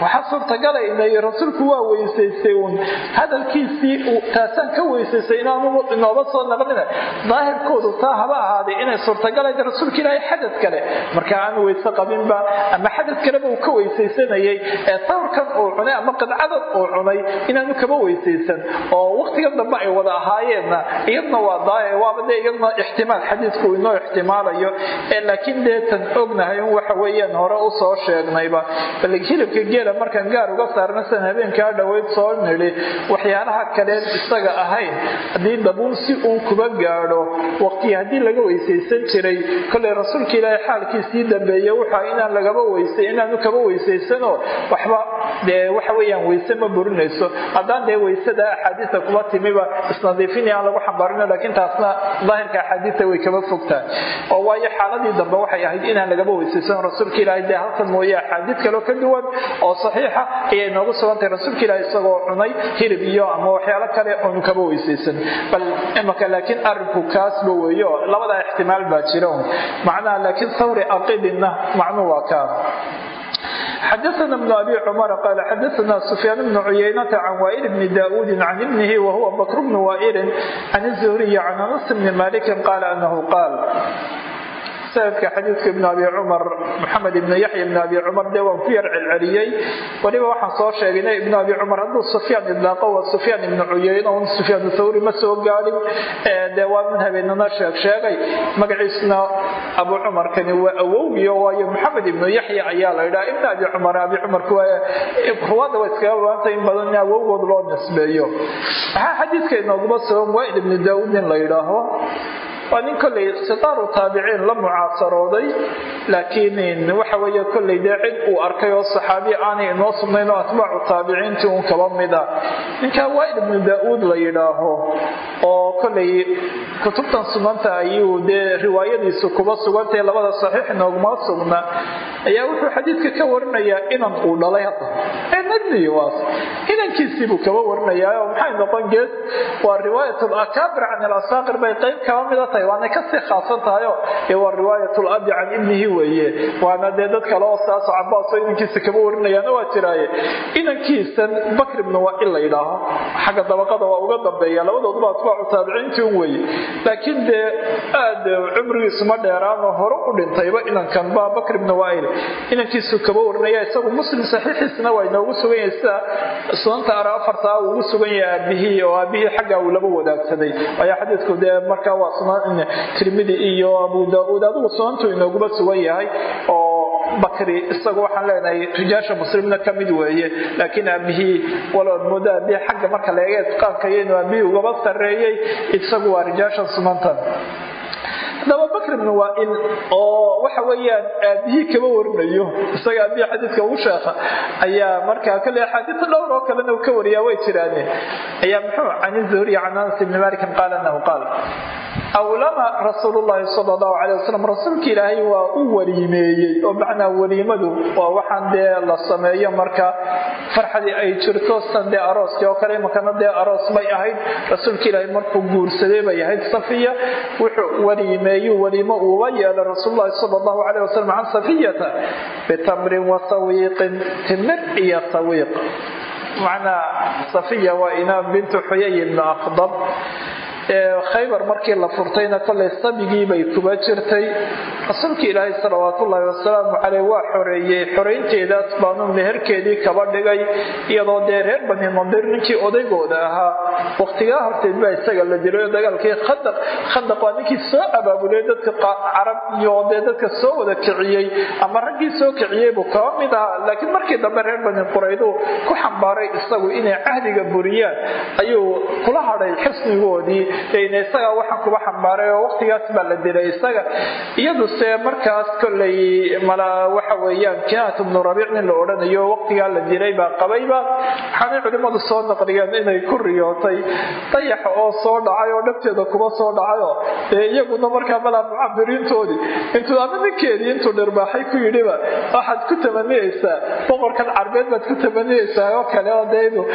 Waxaa suurtagala inay rasuulku waa weysaystay uun. Hadalkiisii taasaan ka weysaystay inaanu soo naqlina. Daahirkoodu taa haba ahaaday inay suurtagalayd rasuulka ilaahay xadad kale. Marka aanu weyse qabinba ama xadad kaleba uu ka weysaysanayay ee sawirkan uu cunay ama qidcadan uu cunay inaanu kaba weysaysan. Oo waqtigan dambe ay wada ahaayeenna iyadna waa daahir waaba dee iyadna ixtimaal xadiidku inoo ixtimaalayo ee laakiin deetan ognahay un waxa weeyaan hore u soo sheegnayba. Bal hilibka geela markaan gaar uga saarna habeenkaa dhoweyd soo nidhi waxyaalaha kaleen isaga ahayn haddii dabuun si uun kuba gaadho waqti haddii laga weysaysan jiray kolay rasuulka ilaahay xaalkiisii dambeeye wuxa inaan lagaba weysa inaanu kaba weysaysanoo waxba dee waxa weeyaan weyse ma burinayso. Haddaan dee weysada axaadiista kuba timiba isnadiifin lagu xambaarino laakiin taasna daahirka axaadiista way kaba fogtaa oo waayo xaaladii dambe waxay ahayd inaan lagaba weysaysan rasuulka ilaahay. Dee halkan mooye axaadiid kaloo ka duwan oo saxiixa ayay noogu sugantahay rasuulka ilaahay isagoo cunay hilib iyo ama waxyaalo kale oonu kaba weysaysan bal imaka laakiin arinku kaasba weeyo. Labadaa ixtimaal baa jira macnaha laakiin sawri aqidina macnuu waa kaa xadaana bnu abi cumara qaala xadaanaa sufyaan bnu cuyaynata can waa'il bni daauudin can ibnihi wahuwa bakr bnu waa'ilin can zuhriyi can anas bni malikin qaala anahu qaal sanadka xadiidka ibn abi cumar maxamed ibn yaxya ibn abi cumar dee waan ku yar celceliyey. Weliba waxaan soo sheegayna ibn abi cumar hadduu sufyaan idlaaqo waa sufyaan ibnu cuyeyne un sufyaan thawri ma soo gaadhin. Dee waa min habeenana sheeg sheegay. Magaciisna abu cumarkani waa awowgiyo waayo maxamed ibnu yaxya ayaa la yidhaha ibn abi cumar abi cumarku ruwaadda waa iskaga baanta in badan in awowgood loo nisbeeyo. Maxaa xadiidka inooguma sugan waaid ibnu daawud in la yidhaaho waa nin kolley sitaaru taabiciin la mucaasarooday laakiin waxa weeye kolley dee cid uu arkay oo saxaabi aanay inoo sugnayn oo atbaacu taabiciintii uun kaba mida. Ninkaa waaid ibnu daa-uud la yidhaaho oo kolley kutubtan suganta ayuu dee riwaayadiisu kuba sugantahe labada saxiix inooguma sugna. Ayaa wuxuu xadiidka ka warinayaa inan uu dhalay hadda. Ee nadli waas. Inankiisiibuu kaba warinayaa oo maxay noqon gees waa riwaayat lakaabir can ilasaaqir bay qayb kaba mida tahay waanay ka sii khaasan tahayo? Waa riwaayat labi can ibnihi weeye. Waana dee dad kale oo saaso cabaasoo inankiisa kaba warinayaana waa jiraaye. Inankiisan bakr ibnu waa in la yidhaaho. Xagga dabaqada waa uga dambeeya. Labadooduba atbaacu taabiciintii un weeye. Laakiin dee aad cumrigiisu ma dheeraanoo hore u dhintayba inankan ba bakr ibnu waail inankiisu kaba warinaya isagu muslim saxiixiisna waa inoogu sugan yahay. Sida sunanta ara afartaa ugu sugan yahay aabihii oo aabihii xaggaa uu laba wadaagsaday. Ayaa xadiidku dee markaa waa sunan tirmidi iyo abu daauud adigu sunantu inooguba sugan yahay oo bakri isagu waxaan leenahay rijaasha muslimna ka mid weeye laakiin aabihii walood moodo aabihii xagga marka laega itqaanka iyo inuu aabihii ugaba sarreeyey isagu waa rijaasha sunantan haddaba bakr ibn waail oo waxa weeyaan aabihii kaba warinayo isaga aabihii xadiidka ugu sheekha ayaa markaa kale axaadiisa dhowr oo kalena uu ka wariyaa way jiraane ayaa muxuu can zuhriy can anas ibni malikin qaala anahu qaal awlama rasuulullaahi sala allahu calay wasalam rasuulka ilaahay waa u waliimeeyey oo macnaa waliimadu waa waxaan dee la sameeyo marka farxadii ay jirto dee arooskii oo kale imakana dee aroos bay ahayd rasuulka ilaahay markuu guursaday bay ahayd safiya wuxuu waliimeeyu waliimo uuba yeelay rasuululahi sala allahu calay wasalam can safiyata bitamrin wa sawiiqin timir iyo sawiiq macnaa safiya waa inaam bintu xuyay ibnu aqdab khaybar markii la furtayna kolay sabigii bay kuba jirtay. Rasuulka ilaahay salawaatullaahi wasalaamu caleyh waa xoreeyey. Xoraynteedaas baanu meherkeedii kaba dhigay iyadoo dee reer bani nadir ninkii odaygooda ahaa. Wakhtigaa horteed baa isaga la dilay dagaalkii khandaq khandaq waa ninkii soo abaabulay dadka carab iyo dee dadka soo wada kiciyey ama raggii soo kiciyey buu kaba mid ahaa. Laakiin markii dambe reer bani qurayduu ku xambaaray isagu inay cahdiga buriyaan ayuu kula hadhay xisnigoodii isagaa waxaan kuba xambaaray oo waqtigaas baa la dilay isaga. Iyaduse markaas kolay mala waxa weeyaan kinaat ibnu rabiic nin la odhanayo waqtigaa la dilay baa qabayba waxaanay culimmadu soo naqliyeen inay ku riyootay. Dayaxa oo soo dhacay oo dhabteeda kuba soo dhacayoo dee iyaguna markaa malaa mucabiriintoodii intuu ama ninkeedii intuu dhirbaaxay ku yidhiba waxaad ku tamaniyeysaa boqorkan carbeed baad ku tamaniyeysaa oo kale oo dee inuu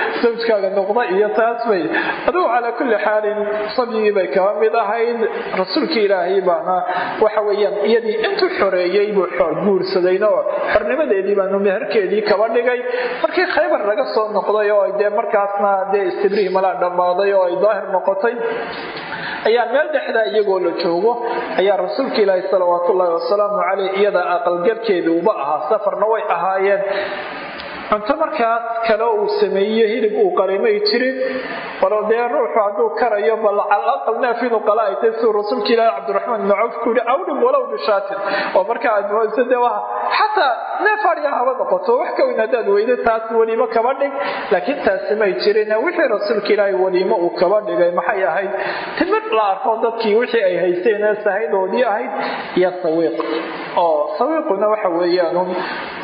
noqda iyo taas bay. Adugu calaa kulli xaalin sabyigii bay kaba mid ahayd rasuulkii ilaahay baana waxa weyaan iyadii intuu xoreeyey buu guursadayna oo xornimadeedii baanu meherkeedii kaba dhigay. Markii khaybar laga soo noqday oo dee markaasna dee istibrihi malaa dhammaaday oo ay daahir noqotay ayaa meel dhexdaa iyagoo la joogo ayaa rasuulka ilaahi salawaatullaahi wasalaamu caleyh iyada aqalgalkeedii uba ahaa. Safarna way ahaayeen cunto markaas kale uu sameeye hilib uu qarimay jirin bal dee ruuxu hadduu karayo bal calaqal neef qala ay tahay siduu rasuulka ilaahi cabdiraxmaan ibnu cawf ku yihi awdhim walow bishaatin oo marka aad mooyso dee waa xataa neef haba noqoto wax ka weyn haddaad weydo taas weliimo kaba dhig. Laakiin taasi may jirin wixii rasuulka ilaahi weliimo uu kaba dhigay maxay ahayd? Timid la arko dadkii wixii ay haysteen ee sahaydoodii ahayd iyo sawiiq. Oo sawiiquna waxa weeyaan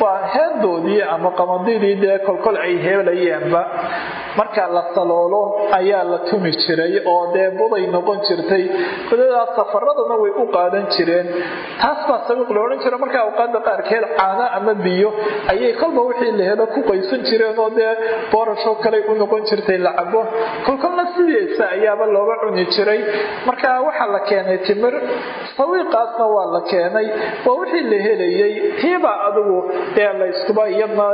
waa heedoodii ama qamadidii dee kolkol ay heelayeenba marka la saloolo ayaa la tumi jiray oo dee buday noqon jirtay. Budadaas safaradana way u qaadan jireen. Taas baa sawiiq la odhan jira marka awqaada qaarkeed caano ama biyo ayay kolba wixii la helo ku qaysan jireen oo dee boorashoo kale u noqon jirtay la cabo kolkolna sidiisa ayaaba looga cuni jiray. Marka waxaa la keenay timir sawiiqaasna waa la keenay. Waa wixii la helayay tiibaa adigu dee layskuba iyadna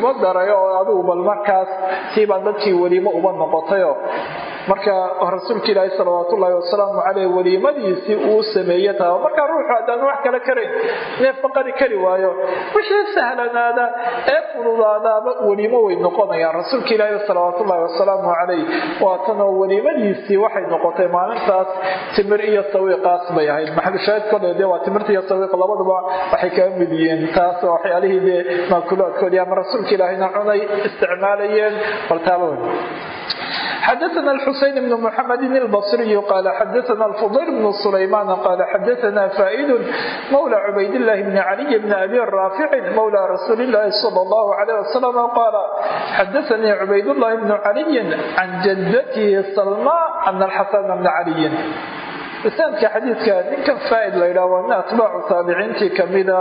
layskuba daray oo adigu bal markaas tiibaa dadkii weliimo uba noqotayoo marka rasuulka ilaahi salawaatullaahi wasalaamu caleyh weliimadiisii uu sameeye taa markaa ruuxu haddaan wax kale karayn neefba qari kari waayo. Wixii sahlanaada ee fududaadaaba weliimo way noqonayaan. Rasuulka ilaahi salawaatullaahi wasalaamu caleyh waatanoo weliimadiisii waxay noqotay maalintaas. Timir iyo sawiiqaas bay ahayd. Maxalushaahid kole dee waa timirta iyo sawiiq labaduba waxay kaga mid yihiin. Taas waxyaalihii dee maakulaadkoodii ama rasuulka ilaahina cunay isticmaalayeen baltaaba xdثna الxuseyn بن mحamd الbصري qال xdثna الفضyل بن سليمان qال xdثna فائd mولى عbaydاللh بن علي بن أbي رافع mولى رsuuل اللhi صلى الله عليه وسلم qال xdثnي عbaydاللh بن علي عن جدته سلمى أن الxسن بن علي sanadka xadiidka ninkan faaid la ydhah waa nin atbaacu taabiciintii kamida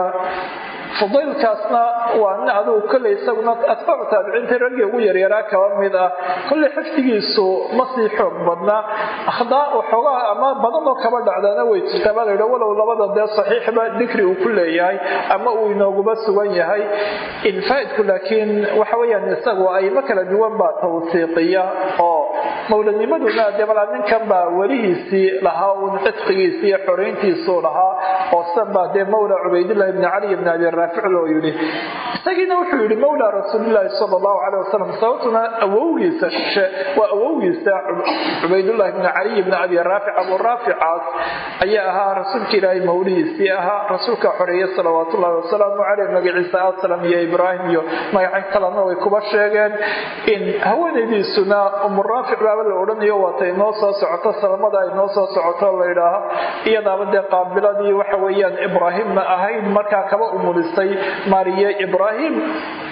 fudaylkaasna waa nin adugu kolley isaguna atbaacu taabiciintii raggii ugu yaryaraa kaba mid ah. Kolley xifdigiisu ma sii xoog badnaa akhdaa waxoogaa ama badanoo kaba dhacdaana way jirtaa. Baa laydha walow labada dee saxiixba dikri uu ku leeyahay ama uu inooguba sugan yahay. Infaaidku laakiin waxa weyaan isagu aymo kala duwan baa tawsiiqiya oo mowladnimaduna dee malaa ninkan baa welihiisii lahaa uun cidqigiisi iyo lahaa oo sidan baa dee mawla cubaydillahi bni cali bni abi raafic loo yidhi. Isagiina wuxuu yidhi mawla rasuulilaahi sala allahu caleyh wasalam sababtuna awowgiisa waa awowgiisa cubaydullahi bni caliy bni abi raafic abu raaficaas ayaa ahaa rasuulka ilaahay mawlihiisii ahaa rasuulka xoreeye salawaatullahi wasalaamu caleyh magaciisa aslam iyo ibraahim iyo magacyo kalena way kuba sheegeen in haweenaydiisuna umuraafic baaba la odhanayo waata inoo soo socoto salamada ay noo soo socoto layidhaaho iyadaaba dee qaabiladii waxa weeyaan ibraahimna ahayd markaa kaba umulisay mariye ibraahim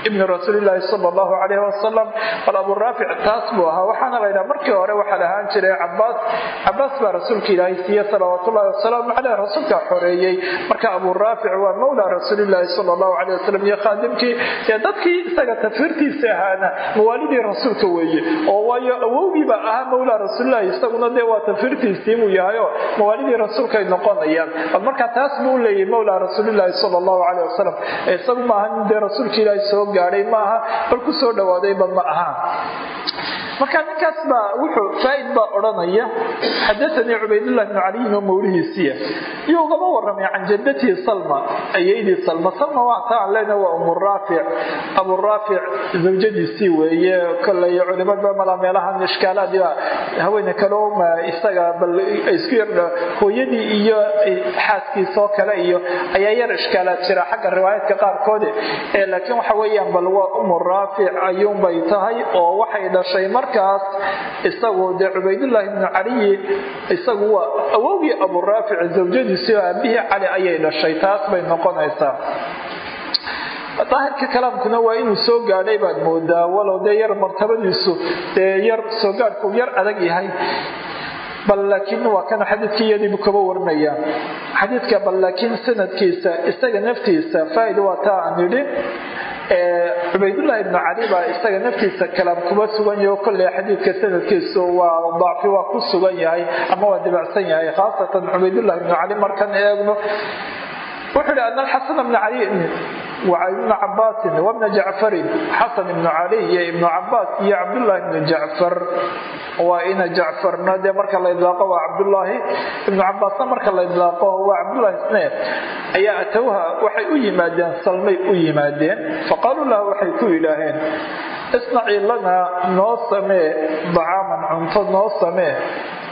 ibni rasuulilaahi sala allahu calayhi wasalam bal aburaafic taas buu ahaa. Waxaana la yidhaha markii hore waxaa lahaan jiray cabaas cabaas baa rasuulka ilaahay siiye salawaatullahi wasalaamu caleyh rasuulkaa xoreeyey. Marka aburaafic waa mawla rasuulilaahi sala allahu caleyh wasalam iyo khaadimkii. Ee dadkii isaga tafiirtiisa ahaana mawaalidii rasuulka weeye. Oo waayo awowgiiba ahaa mawla rasuulilahi isaguna dee waa tafiirtiisii buu yahay oo mawaalidii rasuulkaay noqonayaan. Bal marka taas buu u leeyahy mawla rasuulilaahi sala allahu caleyh wasalam isagu maaha nin dee rasuulka ilaahay soo gaadhay? Maaha bal ku soo dhawaadayba ma aha. Marka ninkaas baa wuxuu faaid baa odhanaya xadaanii cubaydullah bnu caliyin oo mawlihiisiya iyo ugama waramay can jadatihi salma ayaydii salma. Salma waa ta aan waa umuraafic aburaafic zawjadiisii weeye kolay culimada mala meelahan ishkaalaadiba haweene kaleoma isaga bal isku yar hooyadii iyo xaaskiisoo kale iyo ayaa yar ishkaalaad jira xagga riwaayaadka qaarkoode laakiin waxa weeyaan bal waa umuraafic ayuunbay tahay oo waxay dhashay markaas isagu dee cubaydulaahi bnu caliyi isagu waa awowgii aburaafic zawjadiisii oo aabihii cali ayay dhashay taas bay noqonaysaa. Daahirka kalaamkuna waa inuu soo gaadhay baad moodaa walow dee yar martabadiisu dee yar soo gaadhku yar adag yahay bal laakiin waa kan xadiidka iyadiibu kaba warinaya xadiidka bal laakiin sanadkiisa isaga naftiisa faaid waa taa aan yidhi cubaydulaahi ibnu cali baa isaga naftiisa kalaam kuba sugan yahay oo kolley xadiidka sanadkiisu waa dacfi waa ku sugan yahay ama waa dibacsan yahay khaasatan cubaydulahi ibnu cali markan eegno. Wuxuu yidhi ana alxasan bna cali ibnu cabaasin wabna jacfarin xasan ibnu cali iyo ibnu cabaas iyo cabdullaahi ibnu jacfar waa ina jacfarna dee marka la idlaaqo waa cabdullaahi ibnu cabaasna marka la idlaaqo waa cabdullaahi isneed ayaa atowha waxay u yimaadeen salmay u yimaadeen. Faqaaluu lahu waxay ku yidhaaheen isnacii lanaa noo samee dacaaman cunto noo samee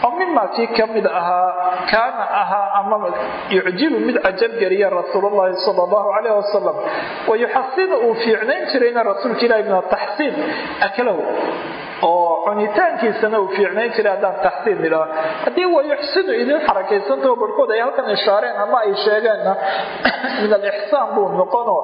oo mimaa kii ka mid ahaa kaana ahaa ama yucjibu mid cajabgeliya rasuulllahi sal allahu calayh wasalam wayuxasinu uu fiicnayn jirayna rasuulka ilahi min ataxsiin aklahu oo cunitaankiisana uu fiicnayn jiray haddaan taxsiin idhaa haddii wayuxsinu idin xarakaysantaho barhkood ay halkan ishaareen ama ay sheegeenna min alixsaan buu noqonoo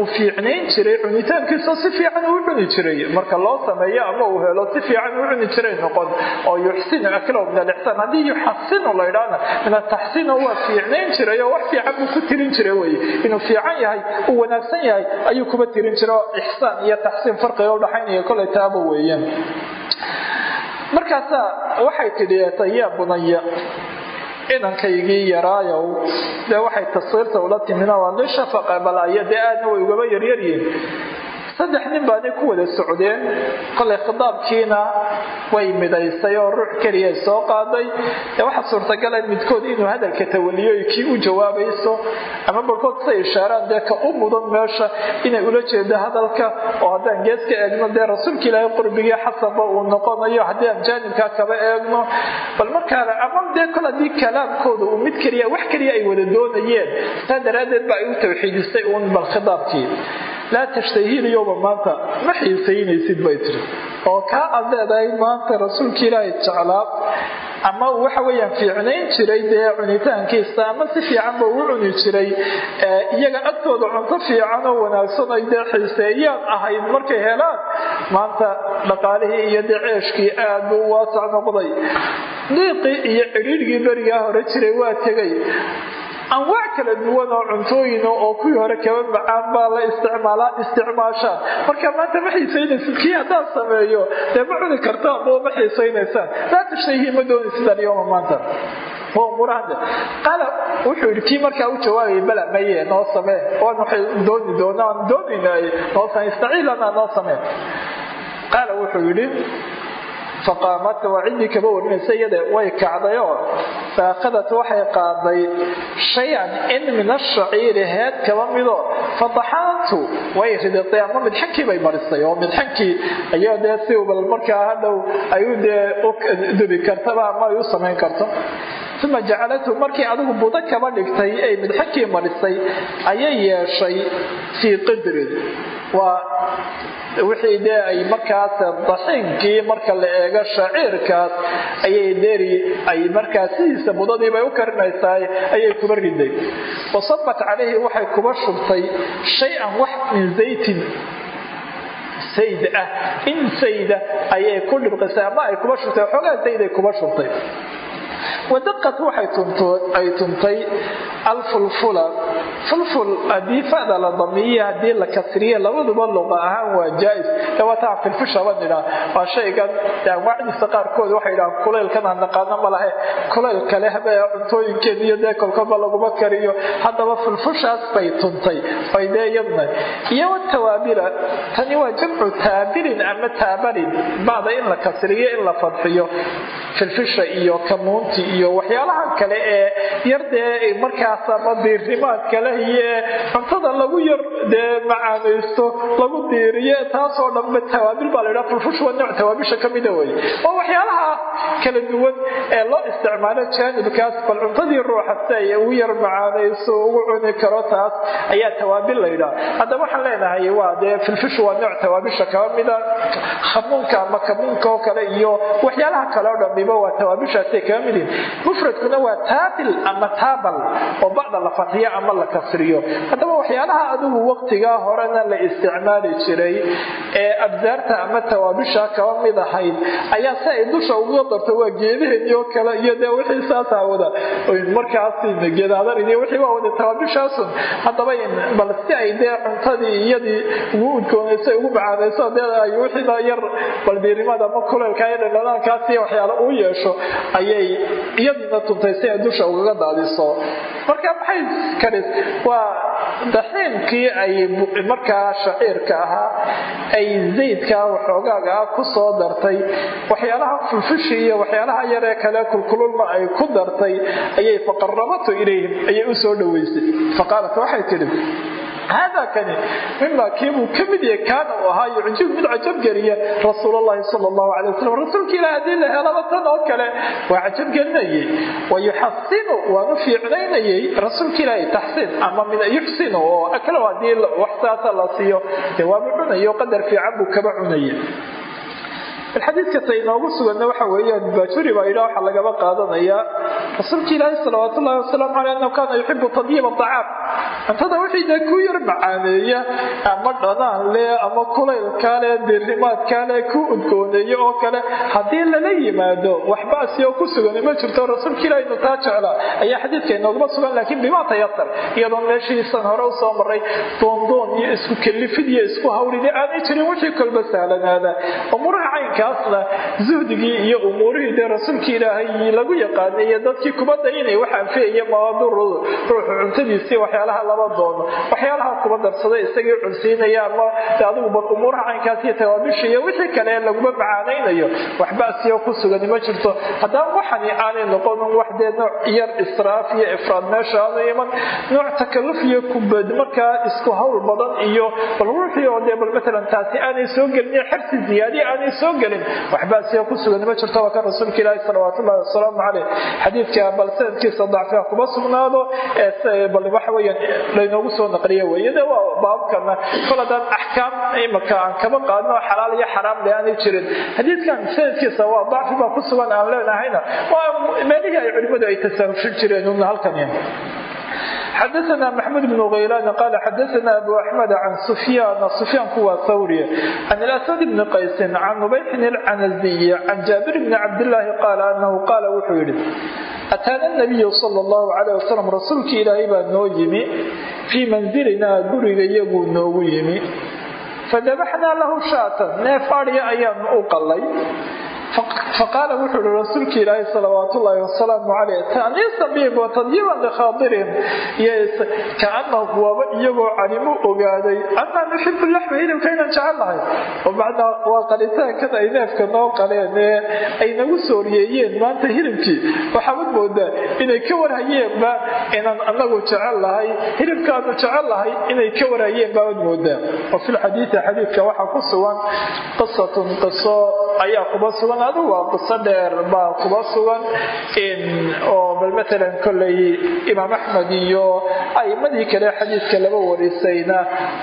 uu fiicnayn jiray cunitaankiisa si fiican uu cuni jiray. Marka loo sameeyo ama uu helo si fiican uu cuni jiray noqon oo yuxsinu aklahu alixsaan haddii yuxasinu la idhaana min ataxsiino waa fiicnayn jiray oo wax fiican buu ku tirin jiray weye inuu fiican yahay uu wanaagsan yahay ayuu kuba tirin jiray oo ixsaan iyo taxsiin farqiga udhaxaynaya kolay taaba weeyaan. Markaasaa waxay tidhi yaa bunaya inankaygii yaraayow dee waxay taswiirta ula timina waa nin shafaqa balaya dee aadna way ugaba yaryaryihin saddex nin baanay ku wada socdeen. Kolay khitaabkiina way midaysay oo ruux keliyay soo qaaday. Waxaa suurtagala midkood inuu hadalka tawaliyo kii u jawaabayso ama barkood say ishaaraan dee ka u mudan meesha inay ula jeedo hadalka. Oo haddaan gees ka eegno dee rasuulka ilaahay qurbigii xasanba uu noqonayo haddii aan jaanibkaa kaba eegno. Bal markaana ama dee kol haddii kalaamkooda uu mid keliya wax keliya ay wada doonayeen saa daraaddeed ba ay u tawxiidisay uun bal khitaabkii laa tashtahiil yowma maanta ma xiisaynaysid bay tiri oo kaa aad leedahay maanta rasuulka ilaahay jeclaa ama waxa weyaan fiicnayn jiray dee cunitaankiisa ama si fiicanba uu cuni jiray iyaga agtooda cunto fiican oo wanaagsan ay dee xiiseeyaan ahayd markay helaan maanta dhaqaalihii iyo dee ceeshkii aad buu waasac noqday diiqii iyo cidhiidhgii berigaa hore jiray waa tegay anwaac kala duwan oo cuntooyin oo kuwii hore kaba macaan baa la isticmaalaa isticmaashaan marka maanta ma xiisaynaysid kii haddaan sameeyo dee ma cuni kartaan oo ma xiisaynaysaan laa tashtahi ma doonaysid alyoma maanta. Qaala wuxuu yidhi kii markaa u jawaabayay bala maye noo samee. Waan dooni doonaa aan doonaynaay noo istaciilana noo samee. Qaala wuxuu yidhi faqaamadka waa ciddii kaba warinaysa iyada way kacday oo faakhadat waxay qaaday shay-an in min ashaciiri heed kaba mido fadaxaantu way ridatay ama midxankii bay marisay oo midxankii ayaa dee si bal markaa hadhow ay u dee dubi kartaba ama ay u samayn karto uma jacalathu markii adigu budo kaba dhigtay ay midxankii marisay ayay yeeshay fii qidrin waa wixii dee ay markaas daxiinkii marka la eego shaciirkaas ayay deri ay markaas sidiisa budadiibay u karinaysaa ayay kuba riday wasabat calayhi waxay kuba shubtay shay-an wax min zaytin. Sayd ah in sayda ayay ku dhibqisay ama ay kuba shurtay xoogaa sayday kuba shurtay wadaqad waxay ay tuntay alfulfula fulful haddii fada la damiye haddii la kasriye labaduba luqa ahaan waa jaa-is. Dawataa filfishaba nidhaa. Waa shaygan anwaacdiisa qaarkood waxay yidhahaan kulaylkan aan naqaano ma lahe. Kulayl kale cuntooyinkeed iyo dee kolkaba laguma kariyo. Haddaba fulfushaas bay tuntay ay dee iyadna iyo watawaabila tani waa jamcu taabirin ama taabarin. Bacda in la kasriyo in la fadxiyo filfisha iyo kamuunti iyo waxyaalaha kale ee yar dee markaas ama diirnimaad kale iyo cuntada lagu yar dee macaanaysto lagu diiriyo taasoo dhanba tawaabil baa laydhaha fulfush waa nooc tawaabisha ka mida weye oo waxyaalaha kala duwan ee loo isticmaalo jaanibkaas bal cuntadii ruuxa si ay ugu yar macaanayso ugu cuni karo taas ayaa tawaabil laydhaha haddaba waxaan leenahay waa dee filfish waa nooc tawaabisha kaba mida khamuunka ama kamuunka oo kale iyo waxyaalaha kale oo dhambiba waa tawaabishaasay kaba midin. Mufradkuna waa taabil ama taabal oo bacda la fadxiyo ama la kasriyo haddaba waxyaalaha adigu waqtigaa horena la isticmaali jiray ee absaarta ama tawaabisha kaba mid ahayd ayaa si ay dusha uga darto waa geedaheedii oo kale iyo dee wixii saasaa wada markaas geedaadan iyo wixii waa wada tawaabishaasun haddaba bal si ay dee cuntadii iyadii ugu udgoonayso ugu macaanayso dee ay wixiina yar baldiirimada ama kuleelka iyo dhadhanaankaasi waxyaale uu yeesho ayay iyadiina tuntay si ay dusha ugaga daadiso. Marka maxay karis waa daxiimkii ay markaa shaciirka ahaa ay zaydka waxoogaaga ah ku soo dartay. Waxyaalaha fulfushi iyo waxyaalaha yaree kale kulkululna ay ku dartay ayay faqarabatu ilayhim ayay u soo dhoweysay. Faqaalat waxay tidhi hada kani mima kiibuu ka mid yahay kaana uu ahaa yucjib mid cajabgeliya rasuul allahi sal allahu alay wasalam rasuulka ilaah haddii la helaba tan oo kale waa cajabgelinayay wa yuxasinu waanu fiicnaynayay rasuulka ilaahi taxsiin ama min yuxsinu oo aklo haddii wax saasa la siiyo dee waaba cunayo qadar fiican buu kaba cunaya xadiidka ta inoogu suganna waxa weeyaan baajuri baa yidhaha waxaa lagaba qaadanayaa rasuulka ilaahi salawaat ullahi wasalaamu caleyh annahu kaana yuxibu tadyiib acaam cuntada wixii dee ku yar macaaneeya ama dhanaan le ama kulaylkaa le diirnimaadkaa le ku udgooneeya oo kale haddii lala yimaado waxbaasi oo ku sugan ma jirto. Rasuulka ilahi inu taa jeclaa. Ayaa xadiidka inooguma sugan laakiin bimaa tayasar iyadoo meeshiisan hore u soo maray doondoon iyo isku kelifid iyo isku hawlidi aanay jirin wixii kolba sahlanaada umuraha caynkaasna zuhdigii iyo umuurihii dee rasuulka ilaahay lagu yaqaanay iyo dadkii kubadda inay wax anfiyaya mawaadu ruuxu cuntadiisii waxyaalaha laba doono. Waxyaalaha kuba darsada isagii cunsiinaya ama adiguba umuuraha caynkaas iyo tawaabisha iyo wixii kale laguma macaanaynayo. Waxbasiyo ku sugani ma jirto. Haddaba waxani aanay noqonin wax dee nooc yar israaf iyo ifraad meesha aanu iman. Nooc takaluf iyo kubad markaa isku hawl badan iyo bal ruuxii oo dee bal matalan taasi aanay soo gelin xirsi ziyaadi aanay soo gelin. Waxbasiyo ku sugani ma jirto waa kan rasuulka ilaahi salawaat ullahi wasalaamu caleyh xadiidka bal sanadkiisa dacfiga kuma sugnaado bal waxa weeyaan laynoogu soo naqliya weeye de waa baabkana kol haddaan axkaam imaka aan kaba qaadno xalaal iyo xaraam le aanay jirin. Xadiidkan sanadkiisa waa dacfi baa ku sugan aan leenahayna. Waa meelihii ay culimmadu ay tasaahushin jireen una halkan xadaana maxmud bn kaylaan qaala xadaana abu axmed can sufyaan sufyaanku waa thawri can ilasad bni qaysin can nubayxin ilcanasiy can jaabir bni cabdilaahi qaala anahu qaala wuxuu yihi ataana nabiyu sal llahu alayh wasalam rasuulkii ilaahay baa noo yimi fii manzilinaa guriga iyaguu noogu yimi fadabaxnaa lahu shaatan neef adhiya ayaanu u qalay faqaala wuxuu ihi rasuulka ilaahi salawaat ullaahi wasalaamu caleyh taaniisa bihim wa tadyiiban likhaadirihm kaanahu waaba iyagoo calimu ogaaday annaa nuxibu laxma hilibka inaan jecel nahay oo macnaa waa qalitaankan ay neefka noo qaleen ee ay nagu sooriyeeyeen maanta hilibkii waxaabad moodaa inay ka warhayeenba inaan anagu jecel lahay hilibkaanu jecel lahay inay ka warhayeen baabad moodaa wa fi lxadiidi xadiidka waxaa ku sugan qisatun qiso ayaa kuba sugan. Adigu waa qiso dheer baa kuba sugan oo bal matalan kolley imaam axmed iyo aimadii kale xadiidka laba warisayna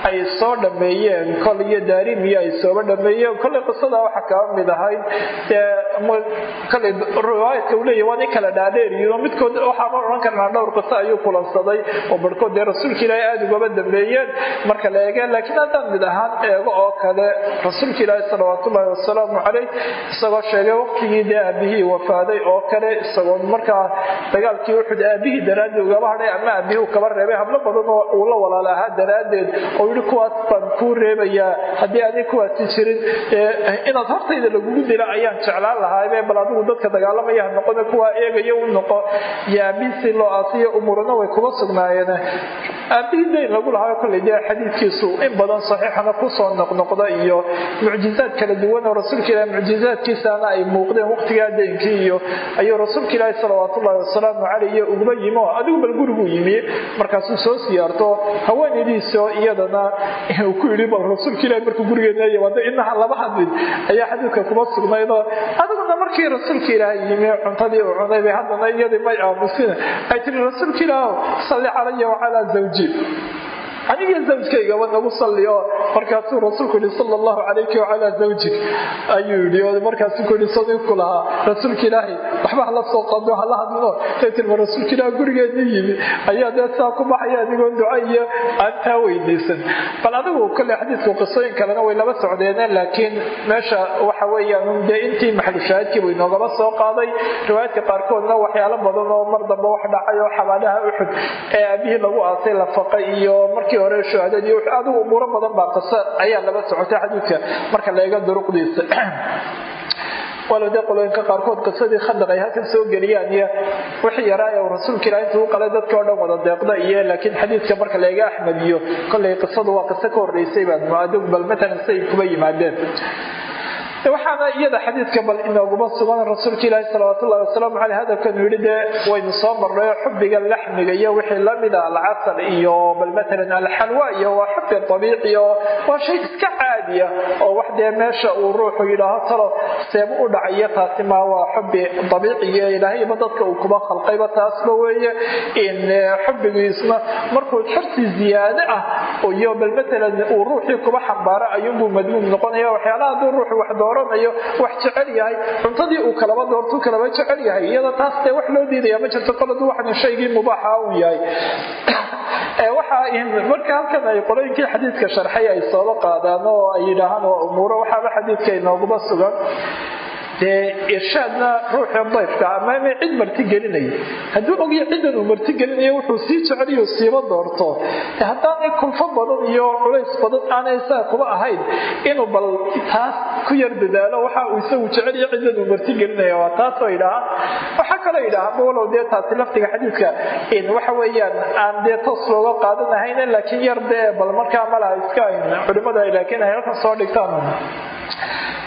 ay soo dhameeyeen kol iyo daarimiyo ay sooba dhameeyeen kolley qisada waxaa kaba mid ahayd kolley riwaayadka uu leeyahy waa nin kala dhaadheeriyo midkood waxaama odhan karnaa dhowr qiso ayuu kulansaday oo barhkood dee rasuulka ilaahi aada ugaba dambeeyeen marka la eege laakiin haddaan mid ahaan eego oo kale rasuulka ilaahi salawaat ullaahi wasalaamu caleyh isagoo sheegay waqtigii dee aabihii wafaaday oo kale isagoo markaa dagaalkii uxud aabihii daraaddeed ugaba hadhay ama aabihii uu kaba reebay hablo badan oo uu la walaal ahaa daraaddeed oo yidhi kuwaas baan kuu reebayaa haddii aanay kuwaasi jirin inaad hortayda lagugu dila ayaan jeclaan lahaabe bal adigu dadka dagaalamaya ha noqone kuwaa eegaya u noqo iyo aabihii si loo aasiyo umurana way kuba sugnaayeen. Aabihii dayn lagu lahaa kolley dee xadiidkiisu in badan saxiixana ku soo noqnoqda iyo mucjizaad kala duwan oo rasuulka ilahi mucjizaadkiisaana ay muuqdeen waqtigaa daynkii iyo ayuu rasuulka ilaahi salawaat ullahi wasalaamu caleyh uguba yimi adigu bal guriguu yimi markaasuu soo siyaarto haweenaydiisoo iyadana uu ku yidhi bal rasuulka ilahi markuu gurigeena yimaado inaha laba hadlin. Ayaa xadiidka kuma sugnaydoo adiguna markii rasuulka ilaahi yimi cuntadii uu cunay bay haddana iyadii may aamusin. Ay tiri rasuulka ilaah salli calaya wacalaa zawji aniga zawjkaygaba nagu salli oo markaasuu rasuulku yihi sala allahu calayki wacalaa zawjik ayuu yidhi markaasuu ku yihi sadiiqku lahaa. Rasuulka ilaahi waxba hala soo qado hala hadlino say tilma rasuulka ilaah gurigeedii yimi ayaa dee ku baxaya adigoo duca iyo aan taa weydaysan. Bal adigu kolley xadiidku qisooyin kalena way laba socdeeneen laakiin meesha waxa weeyaan dee intii maxalushaahidkii buu inoogaba soo qaaday. Riwaayadka qaarkoodna waxyaalo badan oo mar dambe wax dhacay oo xabaalaha uxud ee aabihii lagu aasay la faqay iyo markii hore shuhadadii adigu umuuro badan baa qiso ayaa laba socotay xadiidka. Marka la eego duruqdiisa walo dee qolooyinka qaarkood qisadii khandaq ay halkan soo geliyaan iyo wixii yaraa ee rasuulka ilaah intuu qalay dadka o dhan wada deeqda iyo laakiin xadiidka marka la eega axmed iyo kolley qisadu waa qiso ka horreysay baad muadog bal matalan say kuba yimaadeen waxaana iyada xadiidka bal inooguma sugan rasuulka ilaahi salawaat ullahi wasalaamu caleyh hadalkanu yidhi dee waynu soo marnay xubbiga laxmiga iyo wixii lamida alcasal iyo bal matalan alxalwa iyo waa xubbi abiici waa shay iska caadiya oo wax dee meesha uu ruuxu yidhaaho talo seebu u dhacayo taasi maa waa xubbi abiiciyo ilaahayba dadka uu kuba khalqayba taasba weeye. In xubbigiisna markuu xirsi ziyaade ah iyo bal matalan uu ruuxii kuba xambaaro ayuunbuu madmuum noqonaya waxyaalaha hadduu ruuxu wax dooranayo wax jecel yahay. Cuntadii uu kalaba doortuu kalaba jecel yahay iyada taas dee wax loo diidaya ma jirto. Koladu waxan shaygii mubaaxa un yahay. Waxaa marka halkan ay qolooyinkii xadiidka sharxay ay sooba qaadaan oo ay yidhaahaan waa umuuro waxaaba xadiidka inooguma sugan dee irshaadna ruuxii dayfka ama ma cid marti gelinaya hadduu ogya ciddan uu marti gelinayo wuxuu sii jeceliyo siiba doorto. Haddaanay kulfo badan iyo culays badan aanay kuba ahayn inuu bal taas ku yar dadaalo waxa uu isagu jeceliyo ciddan uu marti gelinaya waa taasoo idhaahaan waxaa kaloo idhaahaan walow dee taasi laftiga xadiidka waxa weeyaan aan dee toos looga qaadanahayn laakiin yar dee bal markaa malaha iska culimada laakiin ay soo dhigtaan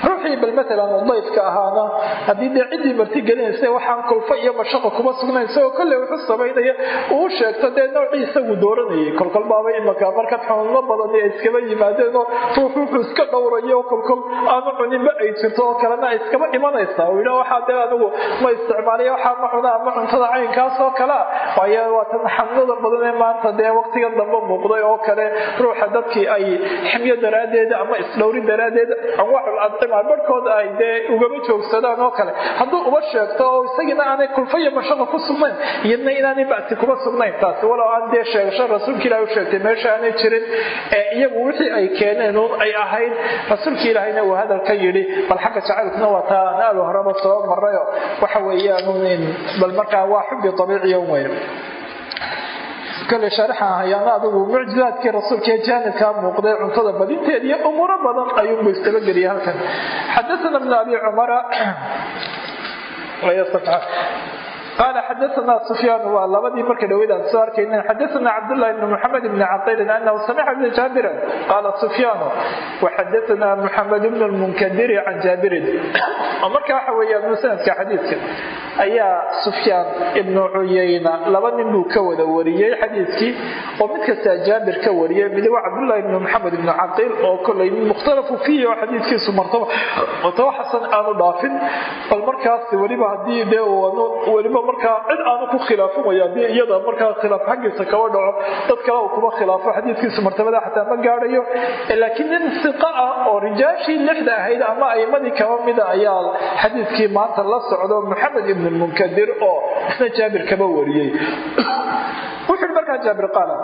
ruuxii bal matalan dayfka ahaana haddii dee ciddii marti gelinaysa waxaan kulfo iyo mashaqo kuma sugnayn isagoo kolley wuxuu samaynaya uu sheegto dee noocii isagu dooranayay. Kolkol baaba imaka marka xunuuno badan ay iskaba yimaadeenoo ruux wuxuu iska dhowrayo kolkol aanu cuninba ay jirto oo kalena ay iskaba imanaysaa uu yidhaa waxaa dee anigu ma isticmaaliya waxaa ma cuna ama cuntada caynkaas oo kalea waayo waa tan xanuunada badan ee maanta dee waqtiga dambe muuqday oo kale ruuxa dadkii ay ximyo daraaddeed ama isdhowri daraaddeed anwaacul adcima barhkood ay dee ugama joogsadaan oo kale. Hadduu uba sheegto oo isagiina aanay kulfo iyo mashaqo ku sugnayn iyadna inaanay bacsi kuma sugnayn. Taasi walow aan dee sheegasho rasuulka ilahi u sheegtay meesha aanay jirin ee iyagu wixii ay keeneen ay ahayd rasuulka ilaahayna uu hadalka yidhi bal xagga jacaylkuna waa taa aan aada horeba soo marrayo. Waxa weeyaan bal markaa waa xubbi abiiciya wey kale sharaxa hayaana adigu mucjizaadkii rasuulka ee jaanibkaa muuqday cuntada badinteed iyo umuuro badan ayuunbu istabageliya halkan. Xadaana bn abi cumara qaala xadaana sufyaan waa labadii marka dhaweyd aan soo arkayna xadaana cabdullahi bni muxamed bni caqiilin anahu samica bni jaabirin qaala sufyaanu waxadaana muxamed bnu lmunkadiri can jaabirin marka waxa weeyaan musanadka xadiidka ayaa sufyaan ibnu cuyayna laba nin buu ka wada wariyey xadiidkii oo mid kastaa jaabir ka wariyay mid waa cabdullahi bni maxamed ibnu caqiil oo kolay mukhtalafu fiihi oo xadiidkiisu martaba xasan aanu dhaafin bal markaas weliba haddii dee weliba markaa cid aanu ku khilaafamaya haddii iyada markaa khilaaf xaggiisa kaba dhaco dad kale uu kuma khilaafo xadiidkiisu martabada xataa ma gaadhayo. Laakiin nin siqa ah oo rijaashii lixda ahayd ama aimadii kaba mida ayaa xadiidkii maanta la socdo maxamed ibn munkadir oo isna jaabir kaba wariyey. Wuxuui markaa jaabir qaala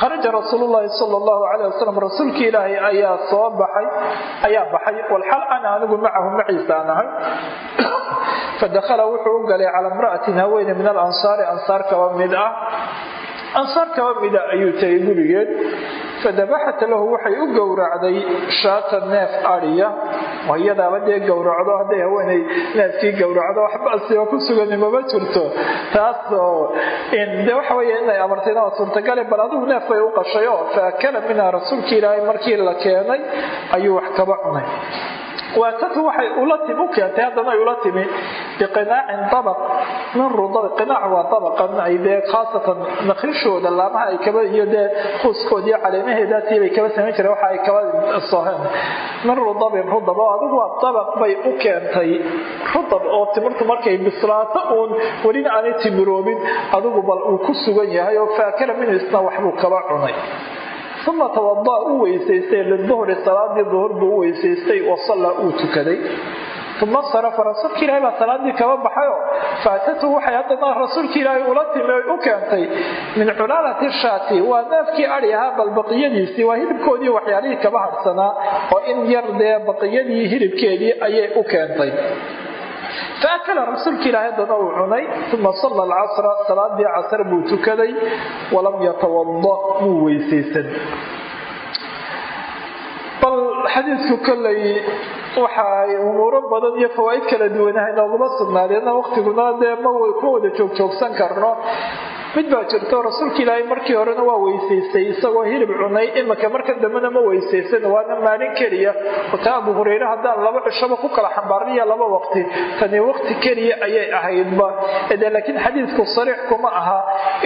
kharaja rasuul llahi sal llahu alay wasalam rasuulkii ilaahay ayaa soo baxay ayaa baxay walxal ana anigu macahu maciisa aan ahay fadakhala wuxuu u galay cala imra'atin haweene min alansaari ansaar kaba mid ah. Ansaar kaba mida ayuu tegay gurigeed. Fadabaxat lahu waxay u gowracday shaata neef adhiya oo iyadaaba dee gowracdo hadday haweenay neefkii gowracdo waxbasiba ku sugani jirto taasoo waxa wey inay amartayna waa suurtagale bal adigu neef bay u qashay oo faakala minha rasuulkii ilaahay markii la keenay ayuu wax kaba cunay waatatu waxay ula timi u keentay haddana ay ula timi biqinaacin dabaq. Min rudab qinaac waa dabaqan dee khaasatan nakrishooda laamaha ay kaba iyo dee kuuskoodiiyo caleemaheedaasii bay kaba samayn jireen waxa ay kaba soheen min rudabin rudab oo adigu waa dabaq bay u keentay. Rudab oo timirtu markay bislaato uun welina aanay timiroobin adigu bal uu ku sugan yahay oo faakala minhu isna waxbuu kaba cunay uma tawada u weysaystay liduhri salaadii duhur buu u weysaystay wasallaa uu tukaday. Uma sarafa rasuulka ilahay baa salaadii kaba baxayo. Faatatu waxay haddana rasuulka ilaahay ula timi oy u keentay. Min culaalati shaati waa neefkii adhi ahaa bal baqiyadiisii waa hilibkoodii waxyaalihii kaba hadhsanaa oo in yar dee baqiyadii hilibkeedii ayay u keentay faakala rasuulka ilaahay haddana uu cunay uma salla alcasra salaadii casr buu tukaday walam yatawada muu weysaysan bal xadiidku kollay waxaay umuuro badan iyo fawaaid kala duwanaha inooguma sugnaadeena waqtiguna dee ma wada joogjoogsan karno mid baa jirto rasuulka ilaahay markii horena waa weysaystay isagoo hilib cunay imika marka dambena ma weysaysan waana maalin keliya. Ota abu hureyre haddaan laba cishaba ku kala xambaarniya laba waqti. Tani waqti keliya ayay ahaydba. Laakiin xadiidku sariix kuma aha